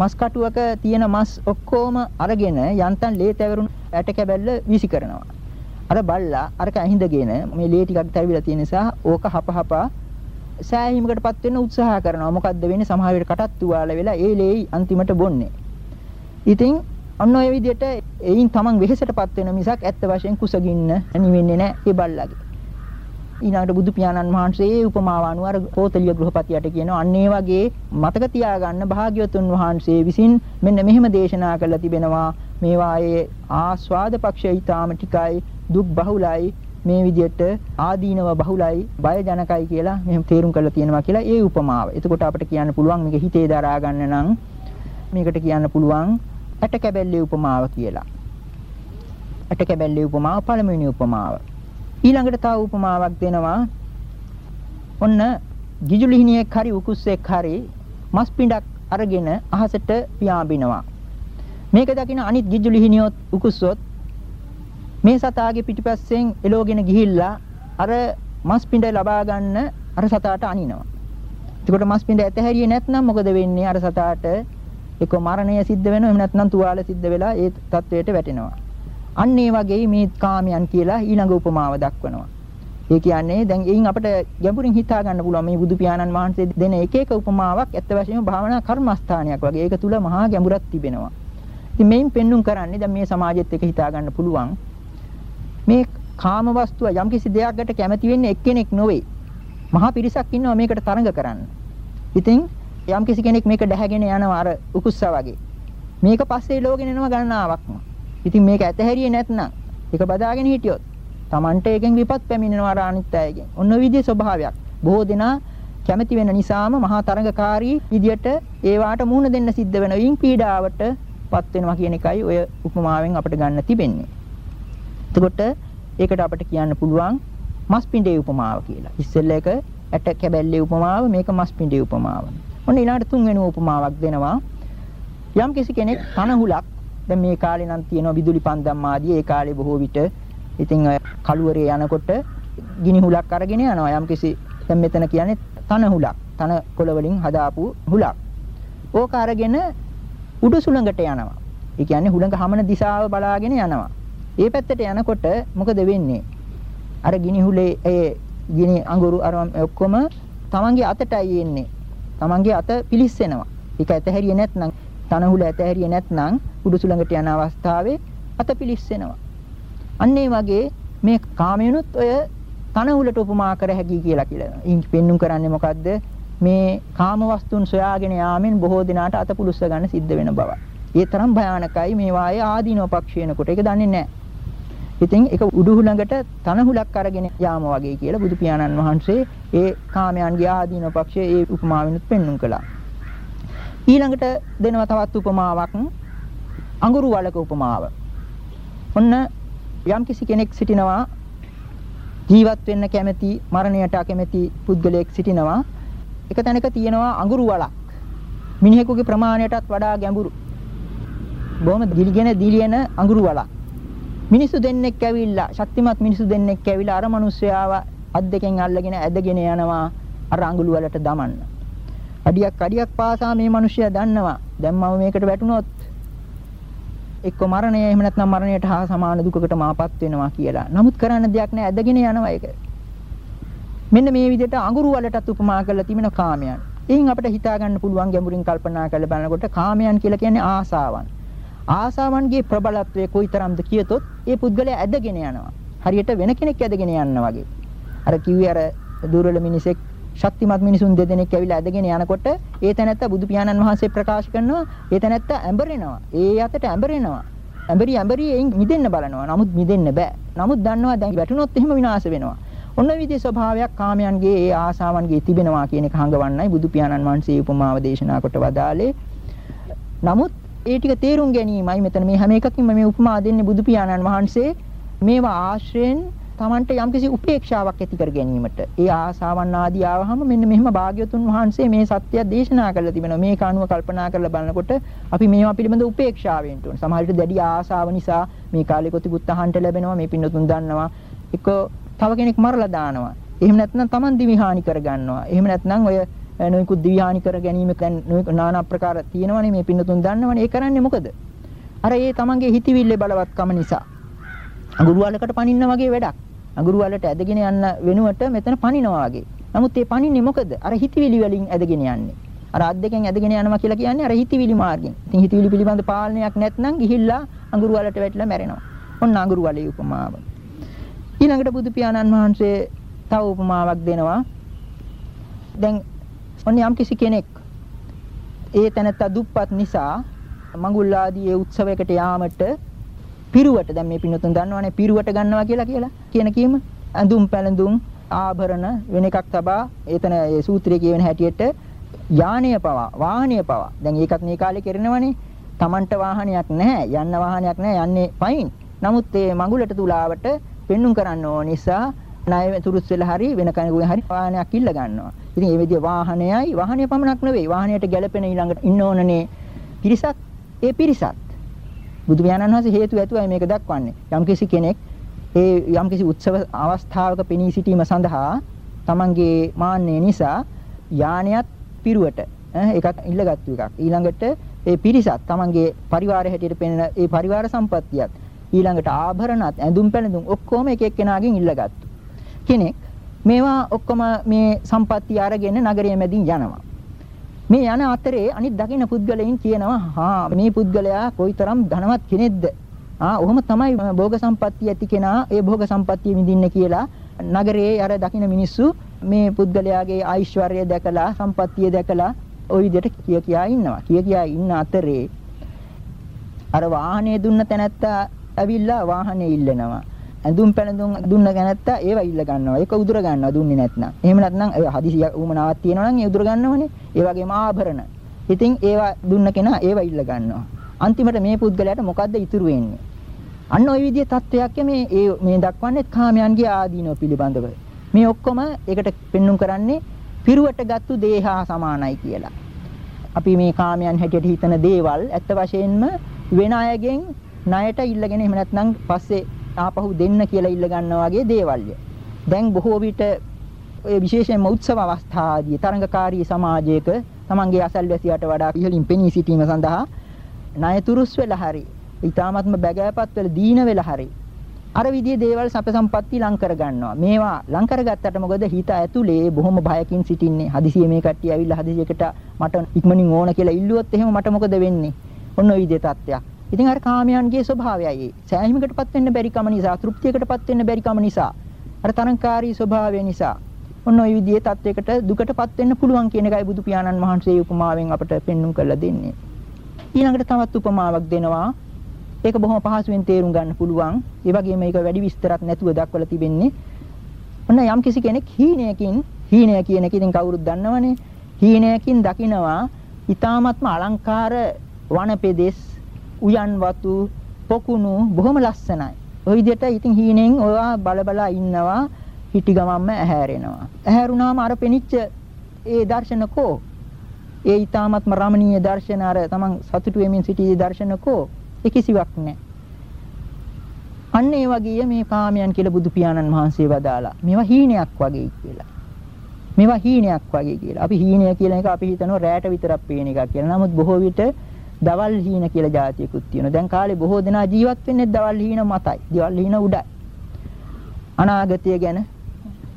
මස් කටුවක තියෙන මස් ඔක්කොම අරගෙන යන්තම් ලේ තැවරුණු ඇට කැබැල්ල වීසි කරනවා. අර බල්ලා අරක ඇහිඳගෙන මේ ලේ ටිකක් තැවිලා තියෙන නිසා ඕක හපහපා සෑහීමකටපත් වෙන්න උත්සාහ කරනවා. මොකද්ද වෙන්නේ? සමහර වෙලට කටත් තුවාල වෙලා ඒ ලේයි අන්තිමට බොන්නේ. ඉතින් අන්න ඔය විදිහට එයින් තමන් වෙහෙසටපත් වෙන මිසක් ඇත්ත වශයෙන් කුසගින්න නිවෙන්නේ නැහැ ඒ බල්ලාගේ. ඊළඟට බුදු පියාණන් වහන්සේ ඒ උපමාව අනුව අර කෝතලිය ගෘහපතියට කියනවා අන්න ඒ වගේ මතක තියාගන්න භාග්‍යවතුන් වහන්සේ විසින් මෙන්න මෙහෙම දේශනා කරලා තිබෙනවා මේවායේ ආස්වාද පක්ෂය ඊටාම ටිකයි දුක් බහුලයි මේ විදිහට ආදීනව බහුලයි බය ජනකයි කියලා මෙහෙම තේරුම් කරලා තියෙනවා කියලා ඒ උපමාව. එතකොට අපිට කියන්න පුළුවන් මේක හිතේ දරා ගන්න නම් මේකට කියන්න පුළුවන් ඇට කැබැල්ලේ උපමාව කියලා. ඇට කැබැල්ලේ උපමාව පළමුවෙනි උපමාව. ඊළඟට තව උපමාවක් දෙනවා. ඔන්න ගිජුලිහිණියෙක් හරි උකුස්සෙක් හරි මස් පිඬක් අරගෙන අහසට පියාඹිනවා. මේක දකින අනිත් ගිජුලිහිණියොත් උකුස්සොත් මේ සතාගේ පිටිපස්සෙන් එලෝගෙන ගිහිල්ලා අර මස් පිඬ ලබා ගන්න අර සතාට අනිනවා. එතකොට මස් පිඬ ඇතහැරියේ නැත්නම් මොකද වෙන්නේ අර සතාට එක්ක මරණය සිද්ධ වෙනවා එහෙම නැත්නම් තුවාල සිද්ධ වෙලා ඒ තත්වයට වැටෙනවා. අන්න ඒ වගේ මේ කාමයන් කියලා ඊළඟ උපමාව දක්වනවා. ඒ කියන්නේ දැන් එයින් අපිට ගැඹුරින් හිතා ගන්න පුළුවන් මේ බුදු පියාණන් වහන්සේ දෙන එක එක උපමාවක් ඇත්ත වශයෙන්ම භාවනා කර්මස්ථානයක් වගේ. ඒක තුල මහා ගැඹුරක් තිබෙනවා. ඉතින් මේන් පෙන්눔 කරන්නේ දැන් මේ සමාජෙත් එක හිතා ගන්න පුළුවන්. මේ කාම වස්තුව යම්කිසි දෙයක්කට කැමති වෙන්නේ එක්කෙනෙක් නොවේ. මහා පිරිසක් ඉන්නවා මේකට තරඟ කරන්න. ඉතින් යම් කිසි කෙනෙක් මේක දැහැගෙන යනවා අර උකුස්සා වගේ. මේක පස්සේ ලෝගෙන එනවා ගණනාවක්ම. ඉතින් මේක ඇතහැරියේ නැත්නම් ඒක බදාගෙන හිටියොත් Tamante එකෙන් විපත් පැමිණෙනවා අර අනිත් අයගෙන්. ඔන්න ඔය විදිහේ ස්වභාවයක්. බොහෝ දෙනා කැමති වෙන නිසාම මහා තරඟකාරී විදියට ඒවාට මුහුණ දෙන්න සිද්ධ වෙන වින් පීඩාවට පත් වෙනවා කියන එකයි ඔය උපමාවෙන් අපිට ගන්න තිබෙන්නේ. එතකොට ඒකට අපිට කියන්න පුළුවන් මස් පිඬේ උපමාව කියලා. ඉස්සෙල්ල එක ඇට කැබැල්ලේ උපමාව මේක මස් පිඬේ උපමාව. ඔන්න ඊළඟට තුන්වෙනි උපමාවක් දෙනවා. යම් කිසි කෙනෙක් තනහුලක් දැන් මේ කාලේ නම් තියෙනවා විදුලි පන්දම් ආදී ඒ කාලේ බොහෝ විට ඉතින් කළුවරේ යනකොට ගිනි හුලක් අරගෙන යනවා යම් කිසි දැන් මෙතන කියන්නේ තනහුලක් තන කොළ වලින් හදාපු හුලක්. ඕක අරගෙන උඩු සුළඟට යනවා. ඒ කියන්නේ හුළඟ හමන දිශාව බලාගෙන යනවා. ඒ පැත්තට යනකොට මොකද වෙන්නේ? අර ගිනි හුලේ ඒ ගිනි අඟුරු අර ඔක්කොම තමන්ගේ අතටයි එන්නේ. තමන්ගේ අත පිලිස්සෙනවා. ඒක ඇතහැරියේ නැත්නම් තනහුල ඇතහැරියේ නැත්නම් උඩුසුළඟට යන අවස්ථාවේ අත පිලිස්සෙනවා. අන්න ඒ වගේ මේ කාමයනුත් ඔය තනහුලට උපමා කර හැකි කියලා කියලා. ඉන් පෙන්눔 කරන්නේ මොකද්ද? මේ කාම වස්තුන් සොයාගෙන යාමෙන් බොහෝ දිනාට අත පුලුස්ස ගන්න සිද්ධ වෙන බව. ඒ තරම් භයානකයි මේ වායේ ආදීනව පක්ෂේනකොට. ඒක දන්නේ නැහැ. ඉතින් ඒක උඩුහුලඟට තනහුලක් අරගෙන යාම වගේ කියලා බුදු පියාණන් වහන්සේ ඒ කාමයන්ගේ ආදීන පක්ෂයේ ඒ උපමාවෙනුත් පෙන්눔 කළා. ඊළඟට දෙනව තවත් උපමාවක් අඟුරු වලක උපමාව. ඔන්න යම් කිසි කෙනෙක් සිටිනවා ජීවත් වෙන්න කැමැති මරණයට අකමැති පුද්ගලයෙක් සිටිනවා එක තැනක තියෙනවා අඟුරු වලක් මිනිහෙකුගේ ප්‍රමාණයටත් වඩා ගැඹුරු බොහොම දිලිගෙන දිලියන අඟුරු වලක් මිනිස්සු දෙන්නෙක් ඇවිල්ලා ශක්තිමත් මිනිස්සු දෙන්නෙක් ඇවිල්ලා අර මිනිස්යාව අත් දෙකෙන් අල්ලගෙන ඇදගෙන යනවා අර අඟුළු වලට දමන්න. අඩියක් අඩියක් පාසා මේ මිනිස්සයා දන්නවා. දැන් මම මේකට වැටුනොත් එක්ක මරණය එහෙම නැත්නම් මරණයට හා සමාන දුකකට මාපත් වෙනවා කියලා. නමුත් කරන්න දෙයක් නැහැ ඇදගෙන යනවා ඒක. මෙන්න මේ විදිහට අඟුරු වලටත් උපමා කරලා තිබෙන කාමයන්. එයින් අපිට හිතා ගන්න පුළුවන් ගැඹුරින් කල්පනා කරලා බලනකොට කාමයන් කියලා කියන්නේ ආසාවන්. ආසාවන්ගේ ප්‍රබලත්වය කොයිතරම්ද කියතොත් ඒ පුද්ගලයා ඇදගෙන යනවා. හරියට වෙන කෙනෙක් ඇදගෙන යනවා වගේ. අර කිව්වේ අර දුර්වල මිනිසෙක් ශක්තිමත් මිනිසුන් දෙදෙනෙක් ඇවිල්ලා ඇදගෙන යනකොට ඒ තැනැත්තා බුදු පියාණන් වහන්සේ ප්‍රකාශ කරනවා ඒ තැනැත්තා ඇඹරෙනවා. ඒ අතට ඇඹරෙනවා. ඇඹරි ඇඹරි එයින් මිදෙන්න බලනවා. නමුත් මිදෙන්න බෑ. නමුත් දන්නවා දැන් වැටුනොත් එහෙම විනාශ වෙනවා. ඔන්න විදිහේ ස්වභාවයක් කාමයන්ගේ ඒ ආසාවන්ගේ තිබෙනවා කියන එක හංගවන්නයි බුදු පියාණන් වහන්සේ උපමාව දේශනා කොට වදාලේ. නමුත් ඒ ටික තේරුම් ගැනීමයි මෙතන මේ හැම එකකින්ම මේ උපමා දෙන්නේ බුදු පියාණන් වහන්සේ මේවා ආශ්‍රයෙන් Tamanට යම්කිසි උපේක්ෂාවක් ඇති කර ගැනීමට. ඒ ආසාවන් ආදී ආවහම මෙන්න මෙහෙම භාග්‍යවතුන් වහන්සේ මේ සත්‍ය දේශනා කරලා තිබෙනවා. මේක අනුව කල්පනා කරලා බලනකොට අපි මේවා පිළිබඳ උපේක්ෂාවෙන් උන. සමහර විට දැඩි ආසාව නිසා මේ කාලේ කොතිකුත් අහන්න ලැබෙනවා. මේ පින්නතුන් දන්නවා. එක තව කෙනෙක් මරලා දානවා. එහෙම නැත්නම් Taman දිවිහානි කර ගන්නවා. එහෙම නැත්නම් ඔය නොයෙකුත් දිවිහානි කර ගැනීම දැන් নানা ආකාර තියෙනවනේ මේ පින්නතුන් දන්නවනේ. ඒ කරන්නේ මොකද? අර ඒ Tamanගේ හිතවිල්ලේ බලවත්කම නිසා. අඟුරු වලකට පනින්න වගේ වැඩක්. අඟුරු වලට ඇදගෙන යන්න වෙනුවට මෙතන පනිනවා වගේ. නමුත් මේ පනින්නේ මොකද? අර හිතවිලි වලින් ඇදගෙන යන්නේ. අර අත් දෙකෙන් ඇදගෙන යනවා කියලා කියන්නේ අර හිතවිලි මාර්ගෙන්. ඉතින් හිතවිලි පිළිබඳ පාලනයක් නැත්නම් ගිහිල්ලා අඟුරු වලට වැටිලා මැරෙනවා. ඔන්න අඟුරු වලේ උපමාව. ඊළඟට බුදු පියාණන් වහන්සේ තව උපමාවක් දෙනවා. දැන් ඔන්න යම් කිසි කෙනෙක් ඒ තැනත්තා දුප්පත් නිසා මඟුල් ආදී ඒ උත්සවයකට යාමට පිරුවට. දැන් මේ පින්නතුන් දන්නවනේ පිරුවට ගන්නවා කියලා කියලා කියන කීම? ඇඳුම් පැළඳුම් ආභරණ වෙන එකක් තබා එතන ඒ සූත්‍රයේ කියවෙන හැටියට යානීය පවා වාහනීය පවා. දැන් ඒකත් මේ කාලේ කරනවනේ. Tamanට වාහනයක් නැහැ යන්න වාහනයක් නැහැ යන්නේ පයින් නමුත් මේ මඟුලට තුලාවට පෙන්눔 කරන්න ඕන නිසා ණය තුරුස් වෙලා හරි වෙන කෙනෙකුගෙන් හරි වාහනයක් ඉල්ල ගන්නවා. ඉතින් මේ විදිහ වාහනයයි වාහනය පමණක් නෙවෙයි. වාහනයට ගැළපෙන ඊළඟට ඉන්න ඕනනේ පිරිසක්. ඒ පිරිසත් බුදු පියාණන් වහන්සේ හේතු ඇතුවයි මේක දක්වන්නේ. යම්කිසි කෙනෙක් ඒ යම්කිසි උත්සව අවස්ථාවක පෙනී සිටීම සඳහා තමන්ගේ මාන්නය නිසා යානයත් පිරුවට ඒකත් ඉල්ලගත්තු එකක්. ඊළඟට ඒ පිරිසත් තමන්ගේ පරිවාරය හැටියට පෙනෙන ඒ පරිවාර සම්පත්තියත් ඊළඟට ආභරණත් ඇඳුම් පැළඳුම් ඔක්කොම එක එක්කෙනාගෙන් ඉල්ලගත්තු. කෙනෙක් මේවා ඔක්කොම මේ සම්පත්තිය අරගෙන නගරයේ මැදින් යනවා. මේ යන අතරේ අනිත් දකින්න පුද්ගලයන් කියනවා හා මේ පුද්ගලයා කොයිතරම් ධනවත් කෙනෙක්ද? ආ ඔහොම තමයි භෝග සම්පත්තිය ඇති කෙනා ඒ භෝග සම්පත්තිය විඳින්න කියලා නගරයේ අර දකින්න මිනිස්සු මේ පුද්ගලයාගේ ආයිශ්වර්යය දැකලා සම්පත්තිය දැකලා ওই විදිහට කිය කියා ඉන්නවා. කිය කියා ඉන්න අතරේ අර වාහනේ දුන්න තැනැත්තා ඇවිල්ලා වාහනේ ඉල්ලනවා. ඇඳුම් පැනඳුම් දුන්න ගැනත්තා ඒව ඉල්ල ගන්නවා. ඒක උදුර ගන්නවා දුන්නේ නැත්නම්. එහෙම නැත්නම් ඒ හදිසි ඌමනාවක් තියෙනවා නම් ඒ උදුර ගන්නවනේ. ඒ වගේම ආභරණ. ඉතින් ඒවා දුන්න කෙනා ඒව ඉල්ල ගන්නවා. අන්තිමට මේ පුද්ගලයාට මොකද්ද ඉතුරු වෙන්නේ? අන්න ওই විදිහේ තත්වයක් මේ මේ දක්වන්නේ කාමයන්ගේ ආදීනව පිළිබඳව. මේ ඔක්කොම ඒකට පෙන්눔 කරන්නේ පිරුවට ගත්තු දේ හා සමානයි කියලා. අපි මේ කාමයන් හැටියට හිතන දේවල් ඇත්ත වශයෙන්ම වෙන අයගෙන් ණයට ඉල්ලගෙන එහෙම නැත්නම් පස්සේ ආපහු දෙන්න කියලා ඉල්ල ගන්නවා වගේ දේවල්ය. දැන් බොහෝ විට ඔය විශේෂයෙන්ම උත්සව අවස්ථාදී තරඟකාරී සමාජයක තමන්ගේ අසල්වැසියට වඩා ඉහළින් පෙනී සිටීම සඳහා ණයතුරුස් වෙලා හරි ඊ타මත්ම බැගෑපත් වෙලා දීන වෙලා හරි අර විදිහේ දේවල් සැප සම්පatti ලං කර ගන්නවා. මේවා ලං කරගත්තට මොකද හිත ඇතුලේ බොහොම බයකින් සිටින්නේ. හදිසියෙ මේ කට්ටිය ඇවිල්ලා හදිසියකට මට ඉක්මනින් ඕන කියලා ඉල්ලුවොත් එහෙම මට මොකද වෙන්නේ? ඔන්න ඔය විදිහේ තත්ත්වයක්. ඉතින් අර කාමයන්ගේ ස්වභාවයයි. සෑහීමකටපත් වෙන්න බැරි කම නිසා තෘප්තියකටපත් වෙන්න බැරි කම නිසා අර තරංකාරී ස්වභාවය නිසා. ඔන්න ওই විදිහේ தත්වයකට දුකටපත් වෙන්න පුළුවන් කියන එකයි බුදු පියාණන් වහන්සේ උපමාවෙන් අපට පෙන්눔 කරලා දෙන්නේ. ඊළඟට තවත් උපමාවක් දෙනවා. ඒක බොහොම පහසුවෙන් තේරුම් ගන්න පුළුවන්. ඒ වගේම ඒක වැඩි විස්තරත් නැතුව දක්වලා තිබෙන්නේ. ඔන්න යම් කිසි කෙනෙක් හීනයකින් හීනය කියන එක ඉතින් කවුරුත් දන්නවනේ. හීනයකින් දකිනවා. ඊ타මත්ම අලංකාර වනපෙදෙස් උයන් වතු පොකුණු බොහොම ලස්සනයි. ওই විදිහට ඉතින් හීනෙන් ඔයා බලබලා ඉන්නවා හිටි ගමන්ම ඇහැරෙනවා. ඇහැරුණාම අර පෙනිච්ච ඒ දර්ශනකෝ ඒ ඊ타මත්ම රමණීය දර්ශන අර තමන් සතුටු වෙමින් සිටියේ දර්ශනකෝ ඒ කිසිවක් නැහැ. අන්න ඒ වගේ මේ කාමයන් කියලා බුදු පියාණන් වහන්සේ වදාලා. මේවා හීනයක් වගේ කියලා. මේවා හීනයක් වගේ කියලා. අපි හීනය කියන එක අපි හිතනවා රැට විතරක් පේන එකක් කියලා. නමුත් බොහෝ විට දවල් හීන කියලා જાතියකුත් තියෙනවා. දැන් කාලේ බොහෝ දෙනා ජීවත් වෙන්නේ දවල් හීන මතයි. දවල් හීන උඩයි. අනාගතය ගැන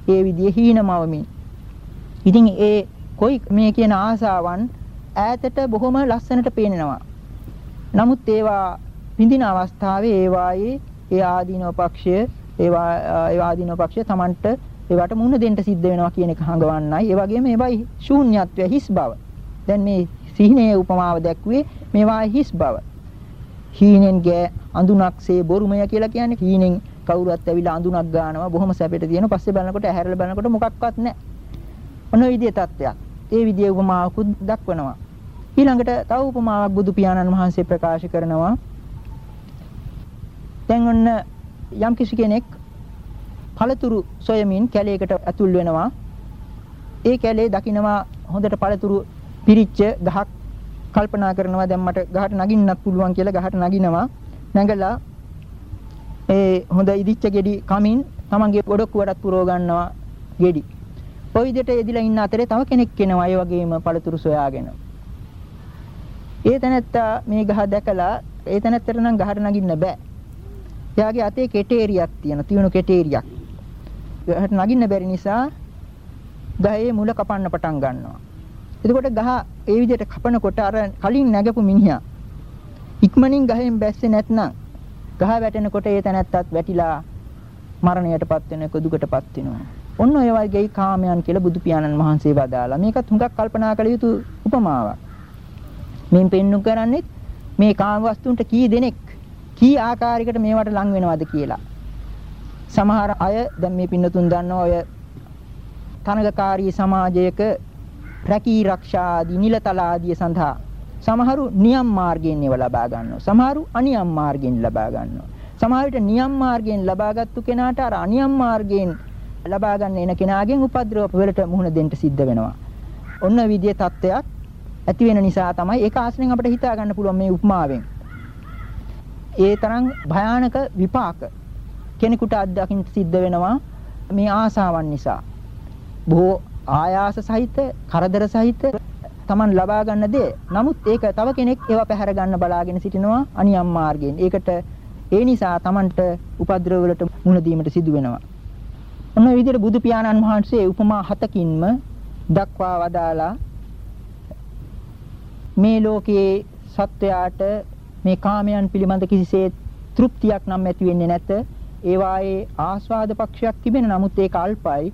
ඒ විදිහේ හීනමවමින්. ඉතින් ඒ කොයි මේ කියන ආසාවන් ඈතට බොහොම ලස්සනට පේනවා. නමුත් ඒවා විඳින අවස්ථාවේ ඒවායේ ඒ ආදීනව පක්ෂය ඒවා ඒ ආදීනව පක්ෂය Tamanට ඒවට මුණ දෙන්න සිද්ධ වෙනවා කියන එක හඟවන්නයි. ඒ වගේම ඒවයි ශූන්‍යත්වය හිස් බව. දැන් මේ සිහිනේ උපමාව දැක්ුවේ මේවා හිස් බව. හීනෙන් ගෑ අඳුනක්සේ බොරුමය කියලා කියන්නේ හීනෙන් කවුරුත් ඇවිල්ලා අඳුනක් ගන්නවා බොහොම සැපට තියෙන පස්සේ බලනකොට ඇහැරලා බලනකොට මොකක්වත් නැහැ. ඔන්න විදිය තත්ත්වයක්. ඒ විදිය උපමාවකුත් දක්වනවා. ඊළඟට තව උපමාවක් බුදු පියාණන් වහන්සේ ප්‍රකාශ කරනවා. දැන් ඔන්න යම් කිසි කෙනෙක් පළතුරු සොයමින් කැලේකට ඇතුල් වෙනවා. ඒ කැලේ දකින්නවා හොඳට පළතුරු පිරිච්ච ගහක් කල්පනා කරනවා දැන් මට ගහට නගින්නත් පුළුවන් කියලා ගහට නගිනවා. නැගලා ඒ හොඳ ඉදිච්ච ගෙඩි කමින් තමන්ගේ ඔඩොක්කුවටත් පුරව ගන්නවා ගෙඩි. ওই විදිහට එදිලා ඉන්න අතරේ තව කෙනෙක් එනවා ඒ වගේම පළතුරු සොයාගෙන. ඒ තැනැත්තා මේ ගහ දැකලා ඒ තැනැත්තට නම් ගහට නගින්න බෑ. එයාගේ අතේ කෙටේරියක් තියෙන තියුණු කෙටේරියක්. ගහට නගින්න බැරි නිසා ගහේ මුල කපන්න පටන් ගන්නවා. එතකොට ගහ ඒ විදිහට කපනකොට අර කලින් නැගපු මිනිහා ඉක්මනින් ගහෙන් බැස්සේ නැත්නම් ගහ වැටෙනකොට ඒ තැනැත්තත් වැටිලා මරණයටපත් වෙන එක දුකටපත් වෙනවා. ඔන්න ඔය වගේ කාමයන් කියලා බුදු පියාණන් වහන්සේ වදාලා. මේකත් හුඟක් කල්පනා කළ යුතු උපමාවක්. මෙන් පෙන්නු කරන්නේ මේ කාම වස්තුන්ට කී දෙනෙක් කී ආකාරයකට මේවට ලං වෙනවද කියලා. සමහර අය දැන් මේ පින්නතුන් දන්නවා ඔය තනගකාරී සමාජයක රැකී ආරක්ෂා ආදී නිලතල ආදී සඳහා සමහරු නියම් මාර්ගයෙන් ඒව ලබා ගන්නවා. සමහරු අනියම් මාර්ගයෙන් ලබා ගන්නවා. සමහර විට නියම් මාර්ගයෙන් ලබාගත්තු කෙනාට අර අනියම් මාර්ගයෙන් ලබා ගන්න එන කෙනාගෙන් උපද්‍රව වලට මුහුණ දෙන්න සිද්ධ වෙනවා. ඔන්න විදිය තත්ත්වයක් ඇති වෙන නිසා තමයි ඒක ආශ්‍රයෙන් අපිට හිතා ගන්න පුළුවන් මේ උපමාවෙන්. ඒ තරම් භයානක විපාක කෙනෙකුට අත්දකින්න සිද්ධ වෙනවා මේ ආසාවන් නිසා. බොහෝ ආයාස සහිත, කරදර සහිත Taman ලබා ගන්න දේ. නමුත් ඒක තව කෙනෙක් ඒවා පැහැර ගන්න බලාගෙන සිටිනවා අනියම් මාර්ගයෙන්. ඒකට ඒ නිසා Tamanට උපද්‍රව වලට මුහුණ දීමට සිදු වෙනවා. ඔන්න විදිහට බුදු පියාණන් වහන්සේ උපමා හතකින්ම දක්වා වදාලා මේ ලෝකයේ සත්වයාට මේ කාමයන් පිළිබඳ කිසිසේත් තෘප්තියක් නම් ඇති වෙන්නේ නැත. ඒ වායේ ආස්වාද පක්ෂයක් තිබෙන නමුත් ඒක අල්පයි.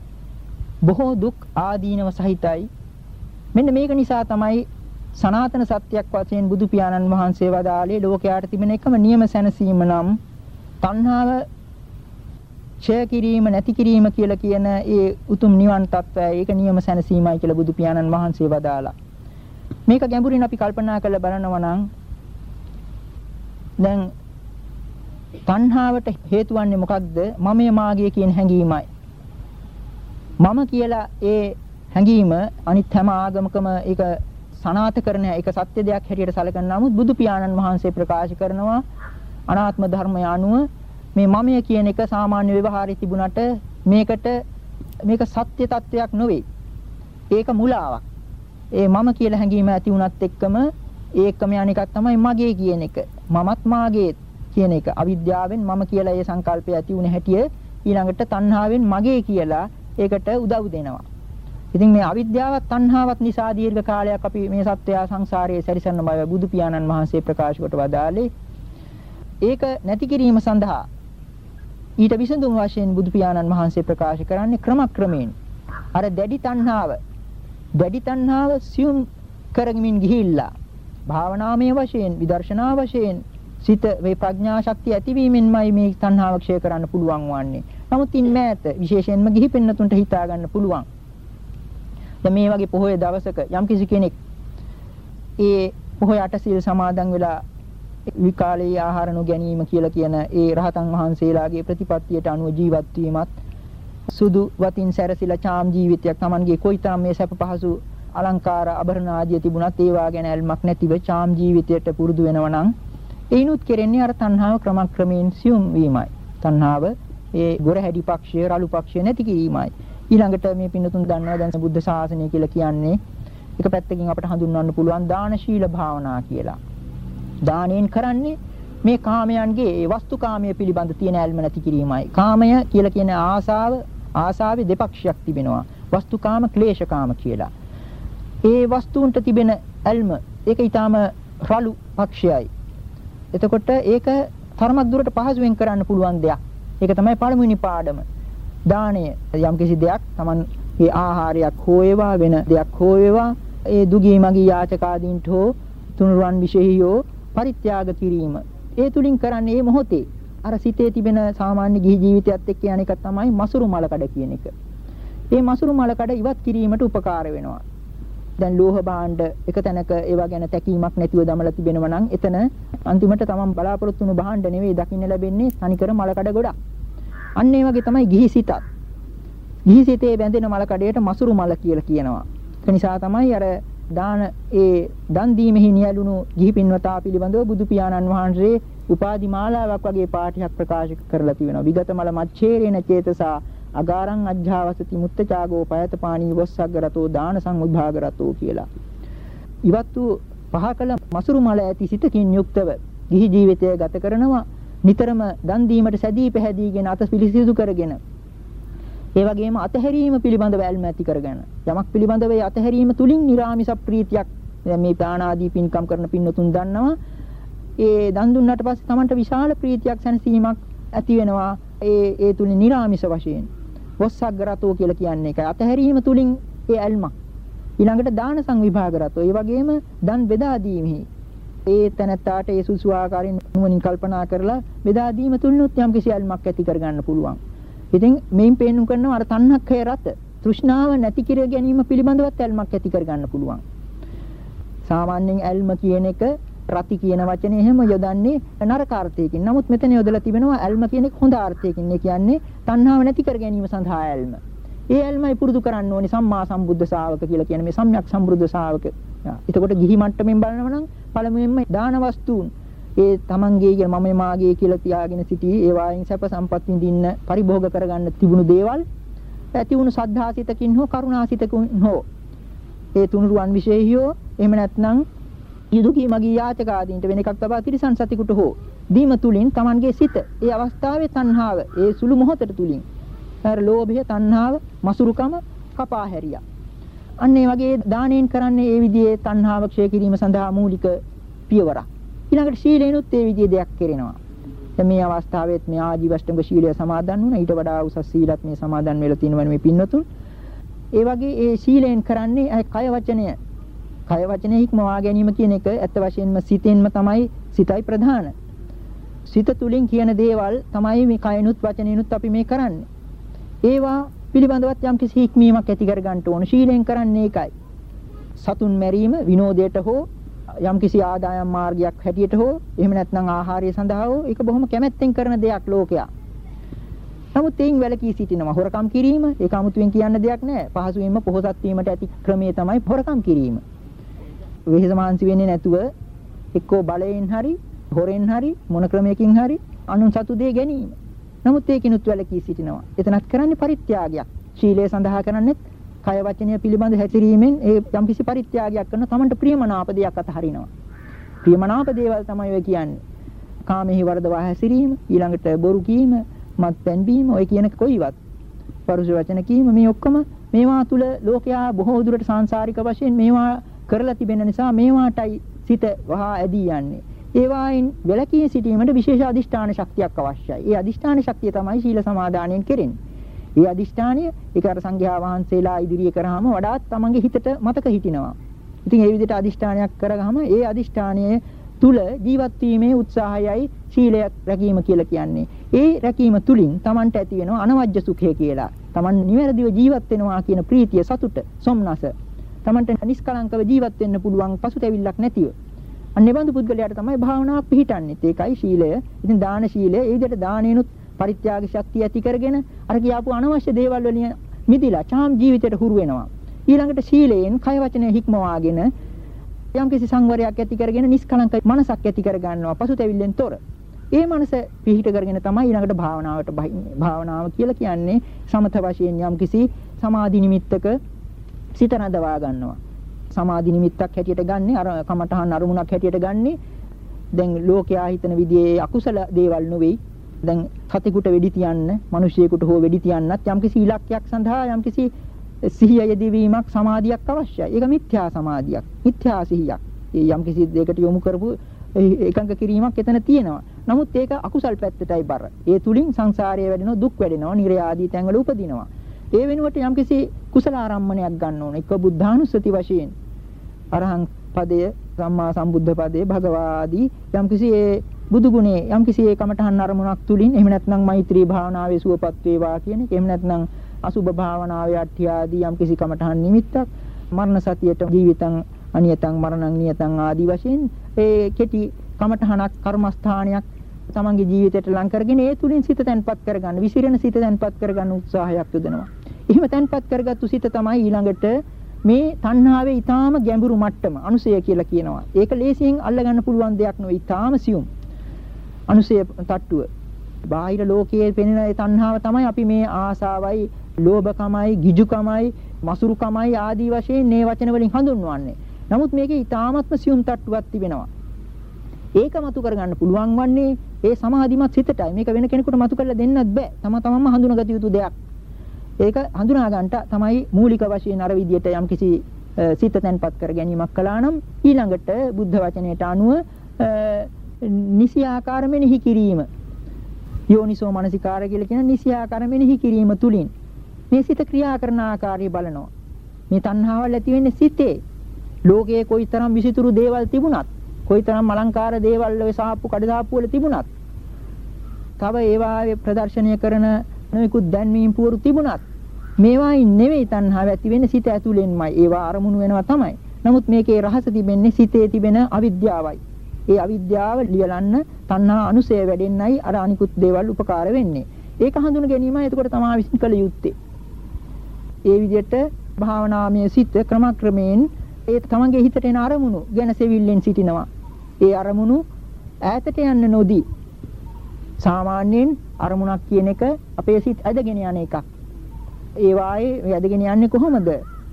බොහෝ දුක් ආදීනව සහිතයි. මෙන්න මේක නිසා තමයි සනාතන සත්‍යයක් වශයෙන් බුදු පියාණන් වහන්සේ වදාළේ ලෝකයාට තිබෙන එකම නියම සැනසීම නම් තණ්හාව ඡය කිරීම නැති කිරීම කියලා කියන ඒ උතුම් නිවන් తත්වය ඒක නියම සැනසීමයි කියලා බුදු පියාණන් වහන්සේ වදාලා. මේක ගැඹුරින් අපි කල්පනා කරලා බලනවා නම් දැන් තණ්හාවට හේතු වන්නේ මොකක්ද? මමයේ මාගේ කියන හැඟීමයි. මම කියලා ඒ හැඟීම අනිත් හැම ආගමකම ඒක සනාත කරන ඒක සත්‍ය දෙයක් හැටියට සැලකන නමුත් බුදු පියාණන් වහන්සේ ප්‍රකාශ කරනවා අනාත්ම ධර්මය අනුව මේ මමය කියන එක සාමාන්‍ය ව්‍යවහාරයේ තිබුණට මේකට මේක සත්‍ය තත්වයක් නොවේ. ඒක මුලාවක්. ඒ මම කියලා හැඟීම ඇති වුණත් එක්කම ඒකම අනිකක් තමයි මගේ කියන එක. මමත් මාගේ කියන එක. අවිද්‍යාවෙන් මම කියලා ඒ සංකල්පය ඇති වුණ හැටිය ඊළඟට තණ්හාවෙන් මගේ කියලා ඒකට උදව් දෙනවා. ඉතින් මේ අවිද්‍යාවත් තණ්හාවත් නිසා දීර්ඝ කාලයක් අපි මේ සත්‍යය සංසාරයේ සැරිසරන බව බුදු පියාණන් වහන්සේ ප්‍රකාශ කොට වදාළේ. ඒක නැති කිරීම සඳහා ඊට විසඳුම් වශයෙන් බුදු පියාණන් වහන්සේ ප්‍රකාශ කරන්නේ ක්‍රමක්‍රමයෙන් අර දැඩි තණ්හාව දැඩි තණ්හාව සියුම් කරගමින් ගිහිල්ලා භාවනාමය වශයෙන් විදර්ශනා වශයෙන් සිත මේ ප්‍රඥා ශක්තිය ඇතිවීමෙන්මයි මේ තණ්හාව ක්ෂය කරන්න පුළුවන් වන්නේ. නමුත් ඉන් මෑත විශේෂයෙන්ම ගිහි පෙන්නතුන්ට හිතා ගන්න පුළුවන්. දැන් මේ වගේ පොහොය දවසක යම්කිසි කෙනෙක් ඒ පොහොය අටසිල් සමාදන් වෙලා විකාලයේ ආහාර නොගැනීම කියලා කියන ඒ රහතන් වහන්සේලාගේ ප්‍රතිපත්තියට අනුව ජීවත් වීමත් සුදු වතින් සැරසිලා චාම් ජීවිතයක් Tamanගේ කොයිතරම් මේ සැප පහසු අලංකාර ආභරණ ආදිය තිබුණත් ඒවා ගැන ඇල්මක් නැතිව චාම් ජීවිතයට පුරුදු වෙනවා නම් ඒනුත් කෙරෙන්නේ අර තණ්හාව ක්‍රමක්‍රමයෙන් සියුම් වීමයි. තණ්හාව ඒ ගොරහැඩි පක්ෂය රළු පක්ෂය නැති කිරීමයි. ඊළඟට මේ පින්නතුන් දන්නවා දැන් බුද්ධ ශාසනය කියලා කියන්නේ එක පැත්තකින් අපට හඳුන්වන්න පුළුවන් දානශීල භාවනා කියලා. දානෙන් කරන්නේ මේ කාමයන්ගේ ඒ වස්තුකාමයේ පිළිබඳ තියෙන ඇල්ම නැති කිරීමයි. කාමය කියලා කියන ආසාව ආසාවේ දෙපක්ෂයක් තිබෙනවා. වස්තුකාම ක්ලේශකාම කියලා. ඒ වස්තුන්ට තිබෙන ඇල්ම ඒක ඊටාම රළු පක්ෂයයි. එතකොට ඒක තරමක් දුරට පහසුවෙන් කරන්න පුළුවන් දෙයක්. ඒක තමයි පළමුවෙනි පාඩම. දාණය යම්කිසි දෙයක් Tamanගේ ආහාරයක් හෝ වේවා වෙන දෙයක් හෝ වේවා ඒ දුගී මගී යාචකාදීන්ට හෝ තුනුරුවන් විශේෂයෝ පරිත්‍යාග කිරීම. ඒ තුලින් කරන්නේ මේ මොහොතේ අර සිතේ තිබෙන සාමාන්‍ය ගිහි ජීවිතයත් එක්ක යන එක තමයි මසුරු මලකඩ කියන එක. මේ මසුරු මලකඩ ඉවත් කිරීමට උපකාර වෙනවා. දැන් ලෝහ භාණ්ඩ එක තැනක ඒවා ගැන තැකීමක් නැතිව දමලා තිබෙනවා නම් එතන අන්තිමට තමන් බලාපොරොත්තු වුණු භාණ්ඩ නෙවෙයි දකින්න ලැබෙන්නේ තනිකර මලකඩ ගොඩක්. අන්න ඒ වගේ තමයි ගිහි සිතත්. ගිහි සිතේ බැඳෙන මලකඩයට මසුරු මල කියලා කියනවා. ඒ නිසා තමයි අර දාන ඒ දන් දීමෙහි නියලුණු ගිහි පින්වතා පිළිබඳව බුදු පියාණන් වහන්සේ උපාදි මාලාවක් වගේ පාඨයක් ප්‍රකාශ කරලා තියෙනවා. විගත මල මච්ඡේරේන චේතසා අගාරං අජ්ජාවසති මුත්තචාගෝ පයතපාණී වස්සග්ගරතෝ දාන සංඋද්භාගරතෝ කියලා. ඉවත් වූ පහකල මසුරු මල ඇති සිතකින් යුක්තව ගිහි ජීවිතය ගත කරනවා. නිතරම දන් දීමට සැදී පැහැදීගෙන අත පිළිසිදු කරගෙන ඒ වගේම අතහැරීම පිළිබඳව ඇල්ම ඇති කරගෙන යමක් පිළිබඳව ඒ අතහැරීම තුලින් නිර්ාමිස ප්‍රීතියක් දැන් මේ ප්‍රාණාදී පින්කම් කරන පින්නතුන් දන්නවා. ඒ දන් දුන්නාට පස්සේ Tamanට විශාල ප්‍රීතියක් සැනසීමක් ඇති වෙනවා. ඒ ඒ තුලින් නිර්ාමිස වශයෙන්. වස්සග්ගරතෝ කියලා කියන්නේ ඒකයි. අතහැරීම තුලින් ඒ ඇල්මක්. ඊළඟට දාන සංවිභාගරතෝ. ඒ වගේම දන් බෙදා දීමෙහි ඒ තැනත්තාට ඒ සුසු ආකාරයෙන් නුවණින් කල්පනා කරලා බෙදා දීම තුලිනුත් යම් කිසි ඇල්මක් ඇති කරගන්න පුළුවන්. ඉතින් මේන් පේනු කරනවා අර තණ්හක්ඛය රත තෘෂ්ණාව නැති කර ගැනීම පිළිබඳවත් ඇල්මක් ඇති කරගන්න පුළුවන්. සාමාන්‍යයෙන් ඇල්ම කියන එක රති කියන වචනේ එහෙම යොදන්නේ නරක අර්ථයකින්. නමුත් මෙතන යොදලා තිබෙනවා ඇල්ම කියන එක හොඳ අර්ථයකින්. ඒ කියන්නේ තණ්හාව නැති කර ගැනීම සඳහා ඇල්ම. ඒ ඇල්මයි පුරුදු කරන්න ඕනේ සම්මා සම්බුද්ධ ශාවක කියලා කියන මේ සම්්‍යක් සම්බුද්ධ ශාවක. එතකොට ගිහි මට්ටමින් බලනවා නම් පළමුවෙන්ම දාන වස්තුන් ඒ තමන්ගේ කියන මම මාගේ කියලා තියාගෙන සිටී ඒ වායින් සැප සම්පත් විඳින්න පරිභෝග කරගන්න තිබුණු දේවල් ඇති වුණු සද්ධාසිතකින් හෝ කරුණාසිතකින් හෝ ඒ තුනුරුවන් විශේෂයෝ එහෙම නැත්නම් යදුකී මගී යාචක ආදීන්ට වෙන එකක් තබා තිරිසන් සතිකුට හෝ දීම තුලින් Tamanගේ සිත ඒ අවස්ථාවේ තණ්හාව ඒ සුළු මොහොතට තුලින් අර ලෝභය තණ්හාව මසුරුකම කපා හැරියා. අන්න ඒ වගේ දාණයෙන් කරන්නේ ඒ විදිහේ තණ්හාව ක්ෂය කිරීම සඳහා මූලික පියවරක්. ඊළඟට ශීලේනුත් ඒ විදිහේ දෙයක් කරනවා. දැන් මේ අවස්ථාවෙත් මේ ආජීවෂ්ටංග ශීලය සමාදන් වුණා. ඊට වඩා උසස් සීලත් මේ සමාදන් වෙලා තියෙනවා මේ පින්නතුන්. ඒ වගේ ඒ ශීලයෙන් කරන්නේ කය වචනය කය වචනේ හික්මවා ගැනීම කියන එක ඇත්ත වශයෙන්ම සිතෙන්ම තමයි සිතයි ප්‍රධාන. සිත තුලින් කියන දේවල් තමයි මේ කයනුත් වචනේනුත් අපි මේ කරන්නේ. ඒවා පිළිබඳවත් යම් කිසි හික්මීමක් ඇති කර ගන්න ඕන. ශීලයෙන් කරන්නේ ඒකයි. සතුන් මැරීම විනෝදයට හෝ යම් කිසි ආදායම් මාර්ගයක් හැටියට හෝ එහෙම නැත්නම් ආහාරය සඳහා හෝ ඒක බොහොම කැමැත්තෙන් කරන දෙයක් ලෝකයා. නමුත් එයින් වැළකී සිටිනවා. හොරකම් කිරීම ඒක 아무තුවෙන් කියන්න දෙයක් නෑ. පහසුවෙන්ම පොහොසත් වීමට ඇති ක්‍රමය තමයි හොරකම් කිරීම. වෙහෙස මහන්සි වෙන්නේ නැතුව එක්කෝ බලයෙන් හරි හොරෙන් හරි මොන ක්‍රමයකින් හරි අනුන් සතු දේ ගැනීම. නමුත් ඒකිනුත් වැළකී සිටිනවා. එතනත් කරන්නේ පරිත්‍යාගයක්. ශීලය සඳහා කරන්නේත් කය වචනය පිළිබඳ හැසිරීමෙන් ඒ යම්කිසි පරිත්‍යාගයක් කරන තමන්ට ප්‍රියමනාප දෙයක් අතහරිනවා. ප්‍රියමනාප දේවල් තමයි ඔය කියන්නේ. කාමෙහි වර්ධවා හැසිරීම, ඊළඟට බොරු කීම, මත්පැන් බීම, ඔය කියන කොයිවත්. පරුෂ වචන කීම මේ ඔක්කොම මේවා තුල ලෝකයා බොහෝ දුරට සාංශාරික වශයෙන් මේවා කරලා තිබෙන නිසා මේවාටයි සිත වහා ඇදී යන්නේ. ඒ වයින් වැළකී සිටීමට විශේෂ අදිෂ්ඨාන ශක්තියක් අවශ්‍යයි. ඒ අදිෂ්ඨාන ශක්තිය තමයි සීල සමාදානයෙන් කෙරෙන්නේ. ඒ අදිෂ්ඨානය ඒක අර සංඝයා වහන්සේලා ඉදිරියේ කරාම වඩාත් තමන්ගේ හිතට මතක හිටිනවා. ඉතින් ඒ විදිහට අදිෂ්ඨානයක් කරගහම ඒ අදිෂ්ඨානයේ තුල ජීවත් වීමේ උත්සාහයයි සීලය රැකීම කියලා කියන්නේ. ඒ රැකීම තුලින් තමන්ට ඇති වෙනවා අනවජ්‍ය සුඛය කියලා. තමන් නිවැරදිව ජීවත් වෙනවා කියන ප්‍රීතිය සතුට සොම්නස තමන්ට නිෂ්කලංකව ජීවත් වෙන්න පුළුවන් පසුතැවිල්ලක් නැතිව. අන්නේ බඳු පුද්ගලයාට තමයි භාවනාවක් පිහිටන්නේ. ඒකයි ශීලය. ඉතින් දාන ශීලය ඒ විදිහට දානේනුත් පරිත්‍යාග ශක්තිය ඇති කරගෙන අර කියාපු අනවශ්‍ය දේවල් වලින් මිදිලා චාම් ජීවිතයට හුරු වෙනවා. ඊළඟට ශීලයෙන් කය වචනය හික්මවාගෙන යම්කිසි සංවරයක් ඇති කරගෙන නිෂ්කලංක මනසක් ඇති කර ගන්නවා පසුතැවිල්ලෙන් තොර. ඒ මනස පිහිට කරගෙන තමයි ඊළඟට භාවනාවට බහින්නේ. භාවනාව කියලා කියන්නේ සමත වශයෙන් යම්කිසි සමාධි නිමිත්තක සිත රඳවා ගන්නවා. සමාධි නිමිත්තක් හැටියට ගන්නෙ අර කමඨහන් අරමුණක් හැටියට ගන්නෙ දැන් ලෝකයා හිතන විදිහේ අකුසල දේවල් නෙවෙයි. දැන් සතෙකුට වෙඩි තියන්න, මිනිසියෙකුට හෝ වෙඩි තියන්නත් යම්කිසි ඉලක්කයක් සඳහා යම්කිසි සිහිය යෙදවීමක් සමාධියක් අවශ්‍යයි. ඒක මිත්‍යා සමාධියක්. මිත්‍යා සිහියක්. ඒ යම්කිසි දෙයකට යොමු කරපු එකඟ කිරීමක් එතන තියෙනවා. නමුත් ඒක අකුසල් පැත්තටයි බර. ඒ තුලින් සංසාරයේ වැඩෙනවා දුක් වැඩෙනවා නිරය ආදී තැන්වල උපදිනවා. ඒ වෙනුවට යම්කිසි කුසල ආරම්මණයක් ගන්න ඕන. එක බුද්ධානුස්සති වශයෙන් අරහං පදය සම්මා සම්බුද්ධ පදයේ භගවාදී යම්කිසි ඒ බුදු ගුණේ යම්කිසි ඒ කමඨහන් අරමුණක් තුලින් එහෙම නැත්නම් මෛත්‍රී භාවනාවේ සුවපත් වේවා කියන එක එහෙම නැත්නම් අසුභ භාවනාවේ අට්ඨියාදී යම්කිසි කමඨහන් නිමිත්තක් මරණ සතියට ජීවිතං අනියතං මරණං නියතං ආදී වශයෙන් ඒ කෙටි කමඨහනක් කර්මස්ථානයක් තමන්ගේ ජීවිතයට ලං කරගෙන ඒ තුලින් සිත තැන්පත් කරගන්න විසිරෙන සිත තැන්පත් කරගන්න උත්සාහයක් යොදනවා. එහෙම තැන්පත් කරගත්තු සිත තමයි ඊළඟට මේ තණ්හාවේ ඊටාම ගැඹුරු මට්ටම අනුසය කියලා කියනවා. ඒක ලේසියෙන් අල්ලගන්න පුළුවන් දෙයක් නෙවෙයි ඊටාම සියුම්. අනුසය තට්ටුව. බාහිර ලෝකයේ පෙනෙන ඒ තණ්හාව තමයි අපි මේ ආසාවයි, ලෝභකමයි, ගිජුකමයි, මසුරුකමයි ආදී වශයෙන් මේ වචන වලින් හඳුන්වන්නේ. නමුත් මේකේ ඊටාමත්ම සියුම් තට්ටුවක් තිබෙනවා. ඒක මතු කරගන්න පුළුවන් වන්නේ ඒ සමාධිමත් සිතටයි. මේක වෙන කෙනෙකුට මතු කරලා දෙන්නත් බෑ. තම තමන්ම හඳුනගත යුතු දෙයක්. ඒක හඳුනා ගන්නට තමයි මූලික වශයෙන් අර විදියට යම්කිසි සිත තැන්පත් කර ගැනීමක් කළා නම් ඊළඟට බුද්ධ වචනයට අනුව නිසි ආකාර මෙනෙහි කිරීම. යෝනිසෝ මනසිකාර කියලා කියන නිසි ආකාර මෙනෙහි කිරීම තුලින් මේ සිත ක්‍රියා කරන ආකාරය බලනවා. මේ තණ්හාවල් ඇති වෙන්නේ සිතේ. ලෝකයේ කොයිතරම් විසිතුරු දේවල් තිබුණත් කොයිතරම් අලංකාර දේවල් ඔය සාප්පු කඩදාප්පු වල තිබුණත් තව ඒවා ප්‍රදර්ශනය කරන නොයෙකුත් දැන්වීම් පුවරු තිබුණත් මේවායින් නෙවෙයි තණ්හාව ඇති වෙන්නේ සිත ඇතුළෙන්මයි. ඒවා අරමුණු වෙනවා තමයි. නමුත් මේකේ රහස තිබෙන්නේ සිතේ තිබෙන අවිද්‍යාවයි. ඒ අවිද්‍යාව ලියලන්න තණ්හා අනුසය වැඩෙන්නයි අර අනිකුත් දේවල් උපකාර වෙන්නේ. ඒක හඳුන ගැනීමයි එතකොට තමා විසින් කළ යුත්තේ. ඒ විදිහට භාවනාමය සිත ක්‍රමක්‍රමයෙන් ඒ තමන්ගේ හිතට එන අරමුණු ගැන සෙවිල්ලෙන් සිටිනවා. ඒ අරමුණු ඈතට යන්න නොදී සාමාන්‍යයෙන් අරමුණක් කියන එක අපේ සිත් ඇදගෙන යන එකක්. ඒ වායේ ඇදගෙන යන්නේ කොහොමද?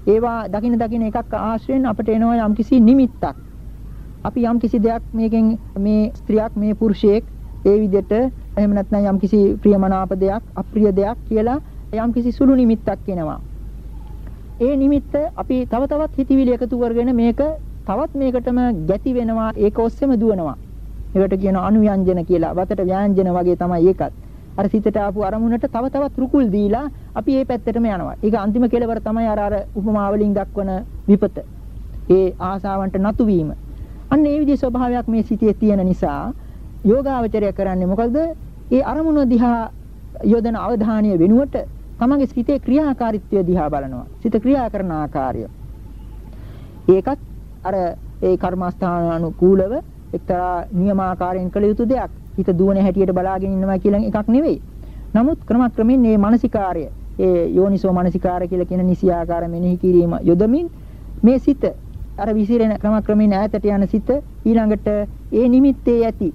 ඒවා දකින දකින එකක් ආශ්‍රයෙන් අපට එනවා යම්කිසි නිමිත්තක්. අපි යම්කිසි දෙයක් මේකෙන් මේ ස්ත්‍රියක් මේ පුරුෂයෙක් ඒ විදිහට එහෙම නැත්නම් යම්කිසි ප්‍රියමනාප දෙයක් අප්‍රිය දෙයක් කියලා යම්කිසි සුළු නිමිත්තක් එනවා. ඒ නිමිත්ත අපි තව තවත් හිතවිලි එකතු කරගෙන මේක තවත් මේකටම ගැති වෙනවා ඒක ඔස්සේම දුවනවා. ඒකට කියනවා අනුයන්ජන කියලා. වතට ව්‍යංජන වගේ තමයි ඒකත්. අර සිතට ආපු අරමුණට තව තවත් රුකුල් දීලා අපි මේ පැත්තටම යනවා. ඒක අන්තිම කෙලවර තමයි අර අර උපමා වලින් දක්වන විපත. ඒ ආසාවන්ට නතු වීම. අන්න ඒ විදිහේ ස්වභාවයක් මේ සිතේ තියෙන නිසා යෝගාවචරය කරන්නේ මොකද? ඒ අරමුණ දිහා යොදන අවධානය වෙනුවට තමගේ සිතේ ක්‍රියාකාරීත්වය දිහා බලනවා. සිත ක්‍රියා කරන ආකාරය. ඒකත් අර ඒ කර්මස්ථාන අනුකූලව එක්තරා නියමාකාරයෙන් කළ යුතු දෙයක්. හිත දුවන හැටියට බලාගෙන ඉන්නවා කියලා එකක් නෙවෙයි. නමුත් ක්‍රමක්‍රමයෙන් මේ මානසිකාර්ය ඒ යෝනිසෝ මානසිකාර්ය කියලා කියන නිසි ආකාර මෙනෙහි කිරීම යොදමින් මේ සිත අර විසිරෙන ක්‍රමක්‍රමයෙන් ඈතට යන සිත ඊළඟට ඒ නිමිත්තේ ඇති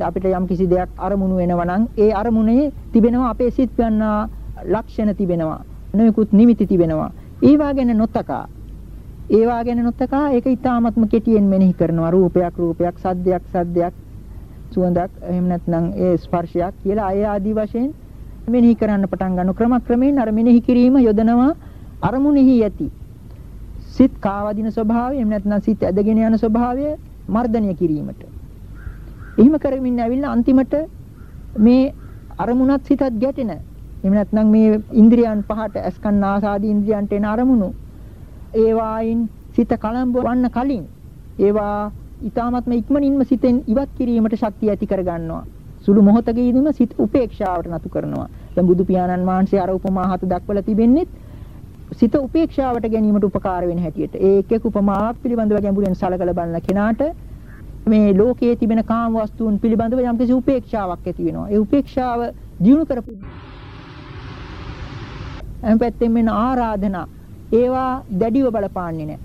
අපිට යම් කිසි දෙයක් අරමුණු වෙනවා නම් ඒ අරමුණේ තිබෙනවා අපේ සිත් ගන්නා ලක්ෂණ තිබෙනවා නොයෙකුත් නිමිති තිබෙනවා ඒවා ගැන නොතකා ඒවා ගැන නොතකා ඒක ඊටාත්ම කෙටියෙන් මෙනෙහි කරනවා. රූපයක් රූපයක් සද්දයක් සද්දයක් සුවඳක් එහෙම නැත්නම් ඒ ස්පර්ශයක් කියලා අය ආදී වශයෙන් මෙනෙහි කරන්න පටන් ගන්න ක්‍රමක්‍රමයෙන් අර මෙනෙහි කිරීම යොදනවා අරමුණෙහි ඇති. සිත් කාවදින ස්වභාවය එහෙම නැත්නම් සිත් ඇදගෙන යන ස්වභාවය මර්ධනය කිරීමට. එහෙම කරමින් ඇවිල්ලා අන්තිමට මේ අරමුණත් සිතත් ගැටෙන. එහෙම නැත්නම් මේ ඉන්ද්‍රියන් පහට අස්කන්න ආසාදී ඉන්ද්‍රියන්ට එන අරමුණු ඒවායින් සිත කලම්බ වන්න කලින් ඒවා ඊ타මත්ම ඉක්මනින්ම සිතෙන් ඉවත් කිරීමට ශක්තිය ඇති කර ගන්නවා. සුළු මොහොතකදීම සිත උපේක්ෂාවට නතු කරනවා. දැන් බුදු පියාණන් වහන්සේ අර උපමා හත දක්වලා තිබෙන්නේ සිත උපේක්ෂාවට ගැනීමට උපකාර වෙන හැටියට. ඒ එක් එක් උපමාවක් පිළිබඳව ගැඹුරෙන් සලකලා බලන කෙනාට මේ ලෝකයේ තිබෙන කාම වස්තුන් පිළිබඳව යම්කිසි උපේක්ෂාවක් ඇති වෙනවා. ඒ උපේක්ෂාව දියුණු කරපු එම් පැත්තෙන් මෙන්න ආරාධනා ඒවා දැඩිව බලපාන්නේ නැහැ.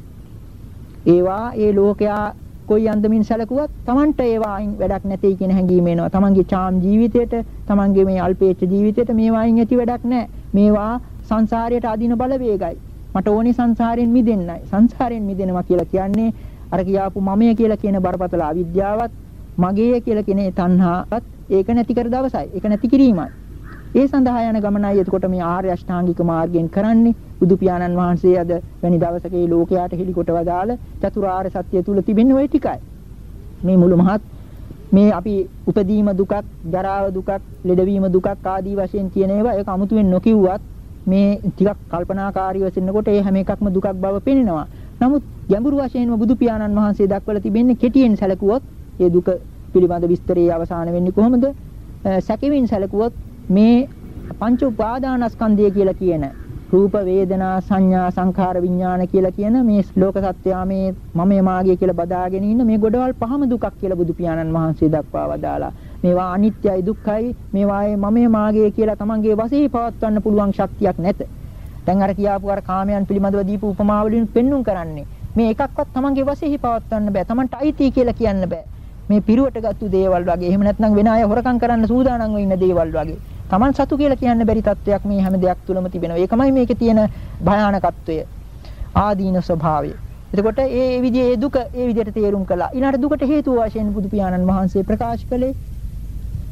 ඒවා ඒ ලෝකයා කොයි අන්දමින් සැලකුවත් Tamanට ඒවායින් වැඩක් නැtei කියන හැඟීම එනවා. Tamanගේ චාම් ජීවිතයට, Tamanගේ මේ අල්පේච්ඡ ජීවිතයට මේවායින් ඇති වැඩක් නැහැ. මේවා සංසාරයට අදින බලවේගයි. මට ඕනේ සංසාරයෙන් මිදෙන්නයි. සංසාරයෙන් මිදෙනවා කියලා කියන්නේ අර කියාපු මමය කියලා කියන බරපතල අවිද්‍යාවත්, මගේ කියලා කියන තණ්හාවත් ඒක නැති කර දවසයි. ඒක නැති කිරීමයි. ඒ සඳහා යන ගමනයි එතකොට මේ ආර්ය අෂ්ටාංගික මාර්ගයෙන් කරන්නේ බුදු පියාණන් වහන්සේ අද වැනි දවසක මේ ලෝකයට හෙළිකොට වදාළ චතුරාර්ය සත්‍ය තුල තිබෙන ওই ටිකයි. මේ මුළු මහත් මේ අපි උපදීම දුකක්, ජරාව දුකක්, ලෙඩවීම දුකක් ආදී වශයෙන් කියන ඒවා ඒක අමුතුවෙන් නොකියුවත් මේ ටිකක් කල්පනාකාරීව සින්නකොට ඒ හැම එකක්ම දුකක් බව පෙනෙනවා. නමුත් ගැඹුරු වශයෙන්ම බුදු පියාණන් වහන්සේ දක්වලා තිබෙන්නේ කෙටියෙන් සැලකුවොත් ඒ දුක පිළිබඳ විස්තරයේ අවසාන වෙන්නේ කොහොමද? සැකෙමින් සැලකුවොත් මේ පංච උපාදානස්කන්ධය කියලා කියන රූප වේදනා සංඥා සංඛාර විඥාන කියලා කියන මේ ලෝක සත්‍යය මේ මමයේ මාගේ කියලා බදාගෙන ඉන්න මේ ගොඩවල් පහම දුකක් කියලා බුදු පියාණන් වහන්සේ දක්වා වදාලා. මේවා අනිත්‍යයි දුක්ඛයි මේවායේ මමයේ මාගේ කියලා තමන්ගේ වශයෙන් පවත්වන්න පුළුවන් ශක්තියක් නැත. දැන් අර කියාපු අර කාමයන් පිළිබඳව දීපු උපමාවලින් පෙන්눔 කරන්නේ මේ එකක්වත් තමන්ගේ වශයෙන් පවත්වන්න බෑ. තමන්ට අයිති කියලා කියන්න බෑ. මේ පිරුවට ගත්තු දේවල් වගේ. එහෙම නැත්නම් වෙන අය හොරකම් කරන්න සූදානම් වෙ ඉන්න දේවල් වගේ. Taman සතු කියලා කියන්න බැරි තත්වයක් මේ හැම දෙයක් තුලම තිබෙනවා. ඒකමයි මේකේ තියෙන භයානකත්වය. ආදීන ස්වභාවය. එතකොට ඒ විදිහේ දුක ඒ විදිහට තේරුම් කළා. ඊළඟට දුකට හේතුව වශයෙන් බුදු පියාණන් වහන්සේ ප්‍රකාශ කළේ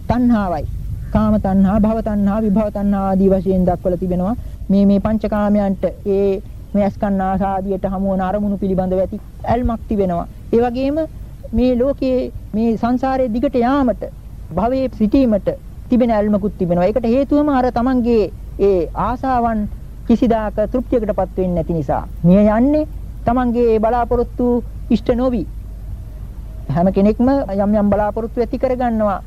තණ්හාවයි. කාම තණ්හා, භව තණ්හා, විභව තණ්හා ආදී වශයෙන් දක්වලා තිබෙනවා. මේ මේ පංචකාමයන්ට ඒ මේ අස්කන්න ආසාදියට හමු වන අරමුණු පිළිබඳව ඇති ඇල්මක් තිබෙනවා. ඒ වගේම මේ ලෝකයේ මේ සංසාරයේ දිගට යාමට භවයේ සිටීමට තිබෙන ඇල්මකුත් තිබෙනවා. ඒකට හේතුවම අර Tamanගේ ඒ ආසාවන් කිසිදාක තෘප්තියකටපත් වෙන්නේ නැති නිසා. මිය යන්නේ Tamanගේ බලාපොරොත්තු ඉෂ්ට නොවි. හැම කෙනෙක්ම යම් යම් බලාපොරොත්තු ඇති කරගන්නවා.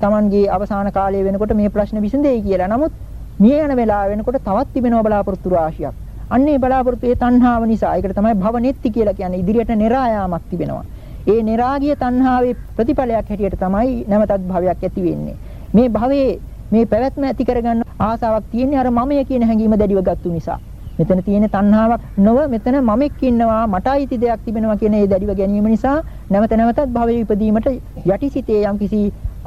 Tamanගේ අවසාන කාලය වෙනකොට මේ ප්‍රශ්න විසඳෙයි කියලා. නමුත් මිය යන වෙලාව වෙනකොට තවත් තිබෙනවා බලාපොරොත්තු රාශියක්. අන්නේ බලාපොරොත්තු ඒ තණ්හාව නිසා. ඒකට තමයි භවනෙත්ති කියලා කියන්නේ. ඉදිරියට නිරා යාමක් තිබෙනවා. ඒ નિરાගිය තණ්හාවේ ප්‍රතිඵලයක් හැටියට තමයි නැවතත් භවයක් ඇති වෙන්නේ. මේ භවයේ මේ පැවැත්ම ඇති කරගන්න ආසාවක් තියෙන්නේ අර මමය කියන හැඟීම දැඩිව ගත්තු නිසා. මෙතන තියෙන තණ්හාවක් නොව මෙතන මමෙක් ඉන්නවා මට අයිති දෙයක් තිබෙනවා කියන ඒ දැඩිව ගැනීම නිසා නැවත නැවතත් භවයේ ඉපදීමට යටිසිතේ යම්කිසි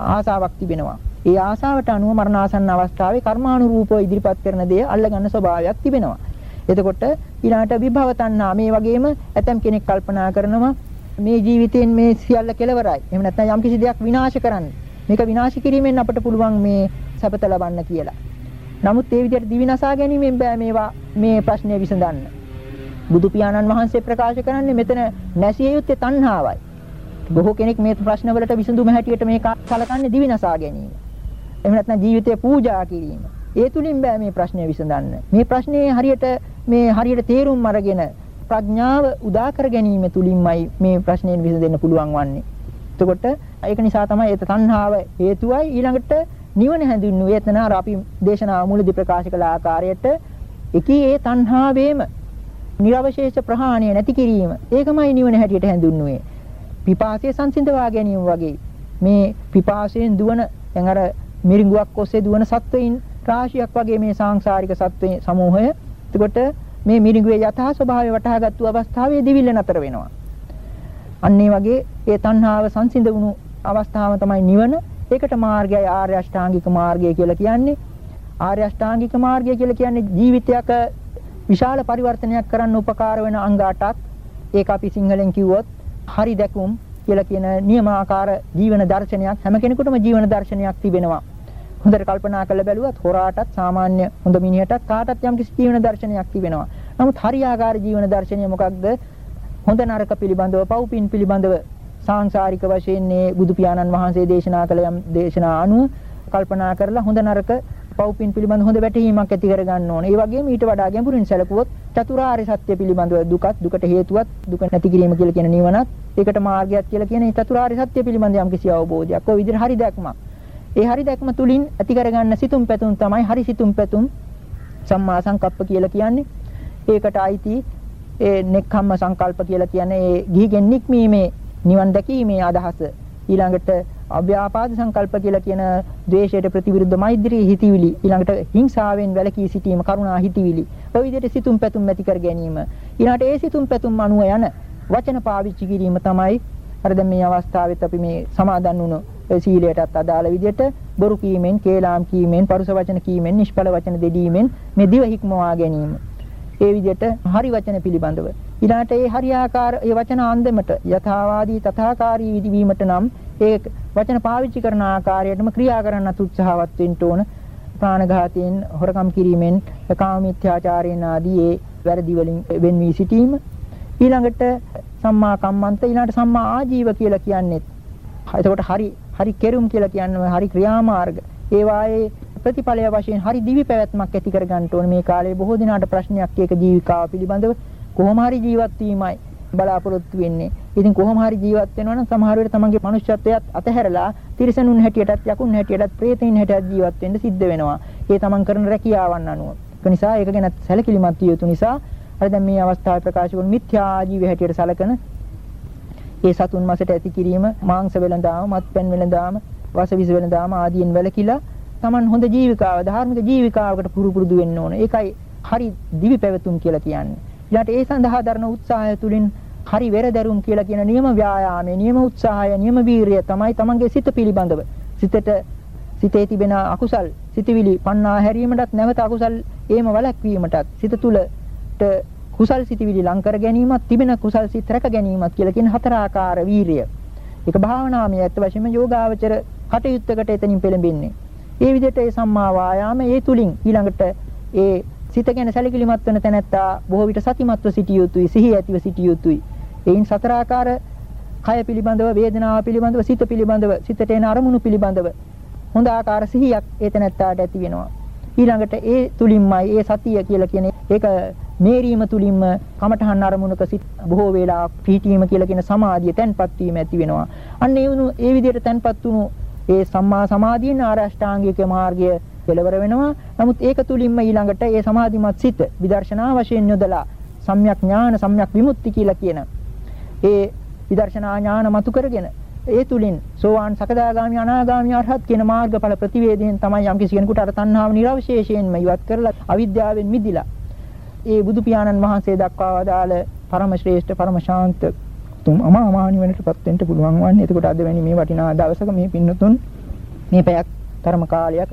ආසාවක් තිබෙනවා. ඒ ආසාවට අනුව මරණාසන්න අවස්ථාවේ කර්මානුරූපව ඉදිරිපත් කරන දේ අල්ලගන්න ස්වභාවයක් තිබෙනවා. එතකොට ඊළාට විභව තණ්හා මේ වගේම ඇතම් කෙනෙක් කල්පනා කරනවා මේ ජීවිතයෙන් මේ සියල්ල කෙලවරයි. එහෙම නැත්නම් යම්කිසි දෙයක් විනාශ කරන්න. මේක විනාශ කිරීමෙන් අපට පුළුවන් මේ සැපත ලබන්න කියලා. නමුත් ඒ විදිහට දිවිනසා ගැනීමෙන් බෑ මේවා මේ ප්‍රශ්නේ විසඳන්න. බුදු පියාණන් වහන්සේ ප්‍රකාශ කරන්නේ මෙතන නැසිය යුත්තේ තණ්හාවයි. බොහෝ කෙනෙක් මේ ප්‍රශ්න වලට විසඳුම හැටියට මේක සලකන්නේ දිවිනසා ගැනීම. එහෙම නැත්නම් ජීවිතය පූජා කිරීම. ඒ තුලින් බෑ මේ ප්‍රශ්නේ විසඳන්න. මේ ප්‍රශ්නේ හරියට මේ හරියට තේරුම් අරගෙන ප්‍රඥාව උදා කර ගැනීම තුලින්මයි මේ ප්‍රශ්නේ විසඳෙන්න පුළුවන් වන්නේ. එතකොට ඒක නිසා තමයි ඒ තණ්හාව හේතුවයි. ඊළඟට නිවන හැඳින්වුවේ එතන අර අපි දේශනාව මුලදී ප්‍රකාශ කළ ආකාරයට එකී ඒ තණ්හාවේම නිර්වශේෂ ප්‍රහාණය නැති කිරීම ඒකමයි නිවන හැටියට හැඳින්වුවේ. පිපාසය සංසිඳවා ගැනීම වගේ මේ පිපාසයෙන් දුවන දැන් අර මිරිඟුවක් ඔස්සේ දුවන සත්වයින් රාශියක් වගේ මේ සාංශාරික සත්වයේ සමූහය. එතකොට මේ මිරිඟුවේ යථා ස්වභාවය වටහාගත්තු අවස්ථාවේ දිවිල්ල නතර වෙනවා. අන්න ඒ වගේ ඒ තණ්හාව සංසිඳ වුණු අවස්ථාව තමයි නිවන. ඒකට මාර්ගයයි ආර්ය අෂ්ටාංගික මාර්ගය කියලා කියන්නේ. ආර්ය අෂ්ටාංගික මාර්ගය කියලා කියන්නේ ජීවිතයක විශාල පරිවර්තනයක් කරන්න උපකාර වෙන අංග 8ක්. ඒක අපි සිංහලෙන් කිව්වොත් හරි දැකුම් කියලා කියන නියමාකාර ජීවන දර්ශනයක් හැම කෙනෙකුටම ජීවන දර්ශනයක් තිබෙනවා. හොඳට කල්පනා කරලා බැලුවත් හොරාටත් සාමාන්‍ය හොඳ මිනිහටත් කාටත් යම් කිසි ජීවන දර්ශනයක් තිබෙනවා. නමුත් හරියාකාර ජීවන දර්ශනය මොකක්ද? හොඳ නරක පිළිබඳව පව්පින් පිළිබඳව සාංශාරික වශයෙන් මේ බුදු පියාණන් වහන්සේ දේශනා කළ යම් දේශනා අනුව කල්පනා කරලා හොඳ නරක පව්පින් පිළිබඳ හොඳ වැටහීමක් ඇති කරගන්න ඕනේ. ඒ වගේම ඊට වඩා ගැඹුරින් සැලකුවොත් චතුරාර්ය සත්‍ය පිළිබඳව දුකත් දුකට හේතුවත් දුක නැති කිරීම කියලා කියන නිවනත් ඒකට මාර්ගයක් කියලා කියන චතුරාර්ය සත්‍ය පිළිබඳ යම් කිසි අවබෝධයක්. ඔය විදිහට හරි දැක්මක්. ඒ හරි දැක්ම තුලින් ඇති කරගන්න සිතුම් පැතුම් තමයි හරි සිතුම් පැතුම් සම්මා සංකප්ප කියලා කියන්නේ. ඒකට අයිති ඒ නෙක්ඛම්ම සංකල්ප කියලා කියන්නේ ඒ ගිහිගෙන් නික්මීමේ නිවන් දැකීමේ අදහස. ඊළඟට අව්‍යාපාද සංකල්ප කියලා කියන ද්වේෂයට ප්‍රතිවිරුද්ධ මෛත්‍රී හිතවිලි ඊළඟට හිංසාවෙන් වැළකී සිටීම කරුණා හිතවිලි. ඔය විදිහට සිතුම් පැතුම් ඇති කර ගැනීම. ඊළඟට ඒ සිතුම් පැතුම් අනුව යන වචන පාවිච්චි කිරීම තමයි අර දැන් මේ අවස්ථාවෙත් අපි මේ සමාදන් වුණු සීලයටත් අදාළ විදිහට බොරු කීමෙන් කේලාම් කීමෙන් පරුස වචන කීමෙන් නිෂ්ඵල වචන දෙඩීමෙන් මේ දිව හික්මවා ගැනීම. ඒ විදිහට හරි වචන පිළිබඳව. ඊළාට ඒ හරියාකාර ඒ වචන අන්දමට යථාවාදී තථාකාරී විදිවීමට නම් ඒ වචන පාවිච්චි කරන ආකාරයටම ක්‍රියා කරන්නත් උත්සාහවත් වෙන්න ඕන ප්‍රාණඝාතයෙන් හොරකම් කිරීමෙන් කාම මිත්‍යාචාරයෙන් ආදී ඒ වැරදි වලින් වෙන් වී සිටීම ඊළඟට සම්මා කම්මන්ත ඊළඟට සම්මා ආජීව කියලා කියන්නේ. එතකොට හරි හරි කෙරුම් කියලා කියන්නේ හරි ක්‍රියාමාර්ග. ඒ වායේ ප්‍රතිඵලය වශයෙන් හරි දිවි පැවැත්මක් ඇති කර ගන්න ඕනේ මේ කාලේ බොහෝ දිනාට ප්‍රශ්නයක් ඒක ජීවිකාව පිළිබඳව කොහොම හරි ජීවත් වීමයි බලාපොරොත්තු වෙන්නේ. ඉතින් කොහොම හරි ජීවත් වෙනවා නම් සමහර වෙලට තමන්ගේ මනුෂ්‍යත්වයත් අතහැරලා තිරිසනුන් හැටියටත් යකුන් හැටියටත් ප්‍රේතයින් හැටියටත් ජීවත් වෙන්න සිද්ධ වෙනවා. ඒ තමන් කරන රැකියාවන් අනුව. ඒක නිසා ඒක ගැන සැලකිලිමත් විය යුතු නිසා අර දැන් මේ අවස්ථාවේ ප්‍රකාශ වුණු මිත්‍යා ආජීවය හැටියට සැලකන ඒ සතුන් මාසයට ඇති කිරීම මාංශ වෙළඳාම මත්පැන් වෙළඳාම වසවිස වෙළඳාම ආදීන් වැළකීලා Taman හොඳ ජීවිකාව ධාර්මික ජීවිකාවකට පුරු පුරුදු වෙන්න ඕන. ඒකයි හරි දිවි පැවතුම් කියලා කියන්නේ. ඊළාට ඒ සඳහා දරන උත්සාහය තුලින් හරි වෙරදරුම් කියලා කියන නියම ව්‍යායාමයේ නියම උත්සාහය නියම වීරිය තමයි Tamanගේ සිත පිළිබඳව. සිතට සිතේ තිබෙන අකුසල් සිතවිලි පන්නා හැරීමටත් නැවත අකුසල් ඒම වළක්වීමටත් සිත තුලට කුසල් සිතවිලි ලං කර ගැනීමත් තිබෙන කුසල් සිත රැක ගැනීමත් කියලා කියන හතර ආකාර වීරිය. ඒක භාවනාමය ඇත්ත වශයෙන්ම යෝගාවචර කටයුත්තකට එතනින් පෙළඹෙන්නේ. ඒ විදිහට ඒ සම්මා වායාම ඒ තුලින් ඊළඟට ඒ සිත ගැන සැලකිලිමත් වෙන තැනැත්තා බොහෝ විට සතිමත්ව සිටිය යුතුයි, සිහිය ඇතිව සිටිය යුතුයි. එයින් සතර ආකාර කය පිළිබඳව, වේදනාව පිළිබඳව, සිත පිළිබඳව, සිතට එන අරමුණු පිළිබඳව හොඳ ආකාර සිහියක් ඒ තැනැත්තාට ඇති වෙනවා. ඊළඟට ඒ තුලින්මයි ඒ සතිය කියලා කියන ඒක මේරීම තුලින්ම කමඨහන් අරමුණක සිට බොහෝ වේලා පීඨීම කියලා කියන සමාධිය තැන්පත් වීම ඇති වෙනවා. අන්න ඒ වුණු ඒ විදිහට තැන්පත් වුණු ඒ සම්මා සමාධියෙන් ආරෂ්ඨාංගික මාර්ගය කෙලවර වෙනවා. නමුත් ඒක තුලින්ම ඊළඟට ඒ සමාධිමත් සිත විදර්ශනා වශයෙන් යොදලා සම්‍යක් ඥාන සම්‍යක් විමුක්ති කියලා කියන ඒ විදර්ශනා ඥාන මතු කරගෙන ඒ තුලින් සෝවාන් සකදාගාමි අනාගාමි අරහත් කියන මාර්ගඵල ප්‍රතිවේදයෙන් තමයි යම් කිසි කෙනෙකුට අර තණ්හාව නිර්වශේෂයෙන්ම ඉවත් කරලා අවිද්‍යාවෙන් මිදිලා ඒ බුදු පියාණන් වහන්සේ දක්වා වදාළ පරම ශ්‍රේෂ්ඨ පරම ශාන්ත තුම් අමා මහ නිවනටපත් වෙන්න පුළුවන් වන්නේ. එතකොට අද වැනි මේ වටිනා දවසක මේ පින්නතුන් මේ පැයක් ධර්ම කාලයක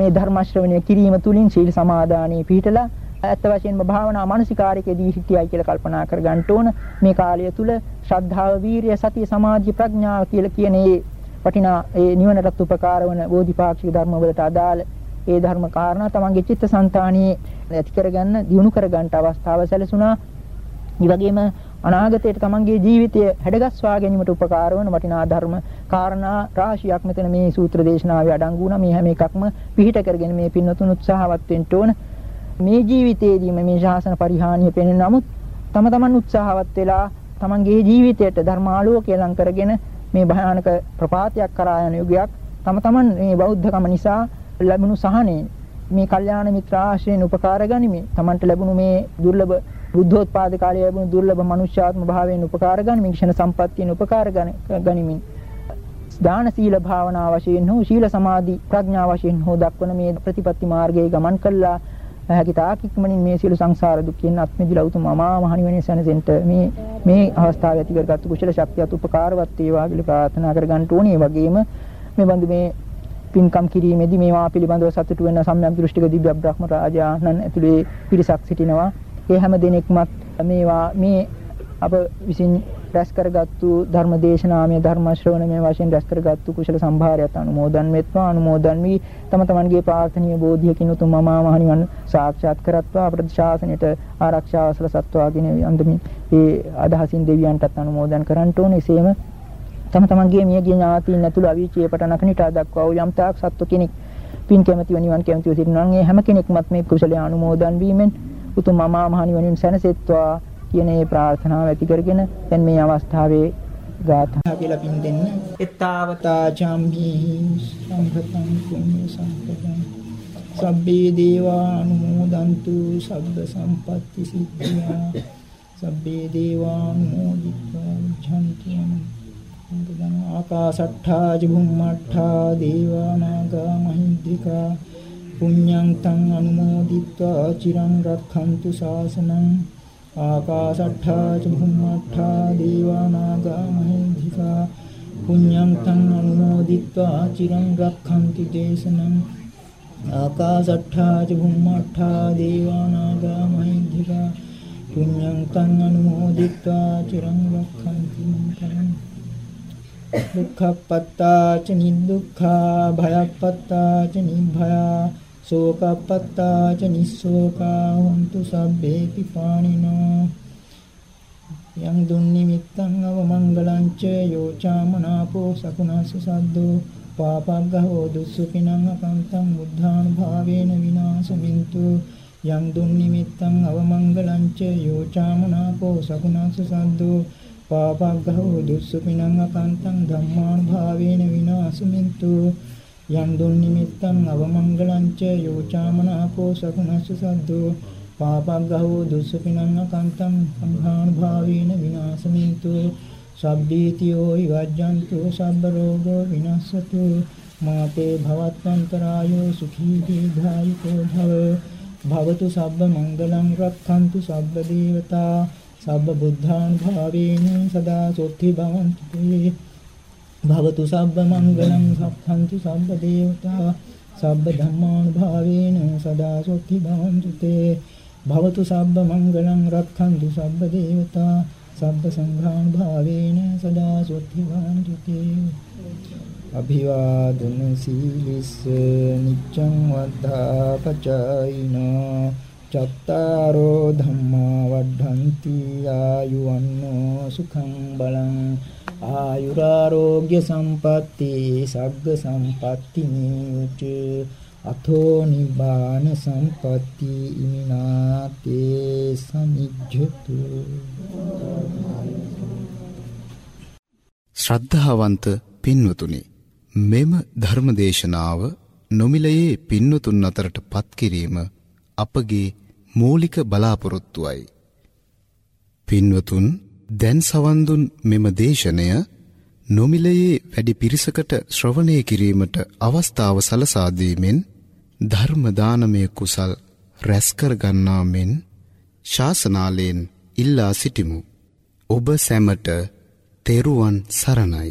මේ ධර්ම ශ්‍රවණය කිරීම තුලින් සීල සමාදානයේ පිහිටලා ඇත්ත වශයෙන්ම භාවනා මානසිකාරයකදී හිටියයි කියලා කල්පනා කර ගන්න ඕන මේ කාලය තුල ශ්‍රද්ධාව වීරිය සතිය සමාධි ප්‍රඥාව කියලා කියන ඒ වටිනා ඒ නිවනට උපකාර වන බෝධිපාක්ෂික ධර්ම වලට අදාළ ඒ ධර්ම කාරණා තමන්ගේ චිත්තසංතානියේ ඇති කරගන්න දියුණු කරගන්න අවස්ථාව සැලසුණා. ඒ වගේම අනාගතයට තමන්ගේ ජීවිතය හැඩගස්වා ගැනීමට උපකාර වන වටිනා ධර්ම කාරණා රාශියක් මෙතන මේ සූත්‍ර දේශනාවේ අඩංගු වුණා. මේ හැම එකක්ම පිළිහිට කරගෙන මේ පින්වතුන් උත්සාහවත් වෙන්න ඕන. මේ ජීවිතයේදීම මේ ශාසන පරිහානිය පෙනෙන නමුත් තම තමන් උත්සාහවත් වෙලා තමන්ගේ ජීවිතයට ධර්මාලෝකය ලං කරගෙන මේ භයානක ප්‍රපාතයක් කරා යන යුගයක් තම තමන් මේ බෞද්ධකම නිසා ලැබුණු සහනේ මේ කල්යාණ මිත්‍ර ආශ්‍රයෙන් උපකාර ගනිමි. Tamanට ලැබුණු මේ දුර්ලභ බුද්ධෝත්පාද කාලයේ ලැබුණු දුර්ලභ මනුෂ්‍යාත්ම භාවයෙන් උපකාර ගනිමින් ක්ෂණ සම්පත්තියෙන් උපකාර ගනිමින් දාන සීල භාවනා වශයෙන් හෝ ශීල සමාධි ප්‍රඥා වශයෙන් හෝ දක්වන මේ ප්‍රතිපත්ති මාර්ගයේ ගමන් කළා හැකි තාක් ඉක්මනින් මේ සියලු සංසාර දුක්ඛෙන් අත් මිදලා උතුම් අමා මහ නිවනේ සැනසෙන්න මේ මේ අවස්ථාවේ ඇති කරගත්තු කුසල ශක්තියත් උපකාරවත් වේවා කියලා ප්‍රාර්ථනා කර ගන්න ඕනේ. ඒ වගේම මේ බඳු මේ පින්කම් කිරීමේදී මේවා පිළිබඳව සතුටු වෙන සම්‍යක් දෘෂ්ටික දිව්‍ය බ්‍රහ්ම රාජානන් ඇතුලේ පිරිසක් සිටිනවා. ඒ හැම දිනෙකමත් මේවා මේ අප විසින් රැස් කරගත්තු ධර්ම දේශනාමය ධර්ම ශ්‍රවණමය වශයෙන් රැස් කරගත්තු කුසල සම්භාරයත් අනුමෝදන් වෙත්වා. අනුමෝදන් වී තම තමන්ගේ ප්‍රාර්ථනීය බෝධියකින් උතුම් මමා මහණිවන් සාක්ෂාත් කරත්වා. අපේ ශාසනයට ආරක්ෂාව සලසත්වාගෙන අන්දමින් ඒ අදහසින් දෙවියන්ටත් අනුමෝදන් කරන්ට ඕනේ. එසේම තම තමන්ගේ මියගිය ඥාතීන් ඇතුළු අවීචයේ පටන් අකනිටා දක්වා වූ යම් තාක් සත්ව කෙනෙක් පින් කැමැතිව නිවන් කැමැතිව සිටිනවා නම් ඒ හැම කෙනෙක්මත් මේ කුසලයේ අනුමෝදන් වීමෙන් උතුම් අමා මහ නිවනින් සැනසෙත්වා කියන ඒ ප්‍රාර්ථනාව ඇති කරගෙන දැන් මේ අවස්ථාවේ ගාථා කියලා පින් දෙන්න. එත්තාවතා චම්හි සම්පතං පුඤ්ඤ සම්පතං. සබ්බේ දේවා අනුමෝදන්තු සබ්බ සම්පත්‍ති සිද්ධියා. සබ්බේ දේවා අනුමෝදිත්වා චන්ති ආකාසට්ඨා චුම්මට්ඨා දේවානාගා මහින්దికා පුඤ්ඤං තං අනුමෝදිත්වා චිරං රක්ඛන්තු ශාසනං ආකාශට්ඨා චුම්මට්ඨා දීවානාගා මහින්දිකා පුඤ්ඤං තං අනුමෝදිත්වා චිරං රක්ඛන්ති දේශනං ආකාශට්ඨා චුම්මට්ඨා දීවානාගා මහින්දිකා පුඤ්ඤං තං අනුමෝදිත්වා චිරං රක්ඛන්ති මං දුක්ඛපත්තා ච නිදුක්ඛා භයප්පත්තා ච නිභයා ශෝකපත්තා ච නිස්සෝකා හොන්තු සබ්බේ පිපාණිනෝ යං දුන්නිමිත්තං අවමංගලං ච යෝචාමනාපෝ සකුණස්ස සද්දෝ. පාපග්ගහෝ දුස්සුපිනං අකන්තං බුද්ධානුභාවේන විනාශමින්තු යං දුන්නිමිත්තං අවමංගලං ච යෝචාමනාපෝ සකුණස්ස සද්දෝ. පාපග්ගහෝ දුස්සුපිනං අකන්තං ධම්මානුභාවේන විනාශමින්තු යං දුන්නිමිත්තං අවමංගලං ච යෝචාමනාපෝ සකුණස්ස සද්දෝ පාපග්ගහෝ දුස්සපිනං අකන්තං සංඝානුභාවේන විනාශමින්තු සබ්බීතියෝ විවජ්ජන්තු සබ්බ රෝගෝ විනස්සතු මාතේ භවත්වන්තරායෝ සුඛී දීර්ඝායුකෝ භව භවතු සබ්බ මංගලං රක්ඛන්තු සබ්බ දේවතා සබ්බ බුද්ධානුභාවේන සදා සොත්ති භවන්තු භවතු සබ්බ මංගලං රක්ඛන්තු සබ්බ දේවතා සබ්බ ධම්මානුභාවේන සදා සොත්ති භවන්තු තේ භවතු සබ්බ මංගලං රක්ඛන්තු සබ්බ දේවතා සබ්බ සංඝාන් භාවේන සදා සොත්ති වාන්ති අභිවාදන සීලිස්ස නිච්ඡං වද්ධා පචයිනෝ චත්තාරෝ ධම්මා වඩ්ඩಂತಿ ආයුවන්නෝ සුඛං බලං ආයුරාෝග්‍ය සම්පatti සග්ග සම්පatti නිච අතෝ නිබ්බාන සම්පatti ඉමිනාතේ සමිජ්ජතු. ශ්‍රද්ධාවන්ත පින්වතුනි මෙම ධර්මදේශනාව නොමිලයේ පින්වතුන් අතරට පත් කිරීම අපගේ මූලික බලාපොරොත්තුවයි. පින්වතුන් දැන් සවන් දුන් මෙම දේශනය නොමිලයේ වැඩි පිරිසකට ශ්‍රවණය කිරීමට අවස්ථාව සලසා දීමෙන් ධර්ම දානමය කුසල් රැස්කර ගන්නා මෙන් ශාසනාලයෙන් ඉල්ලා සිටිමු. ඔබ සැමට තෙරුවන් සරණයි.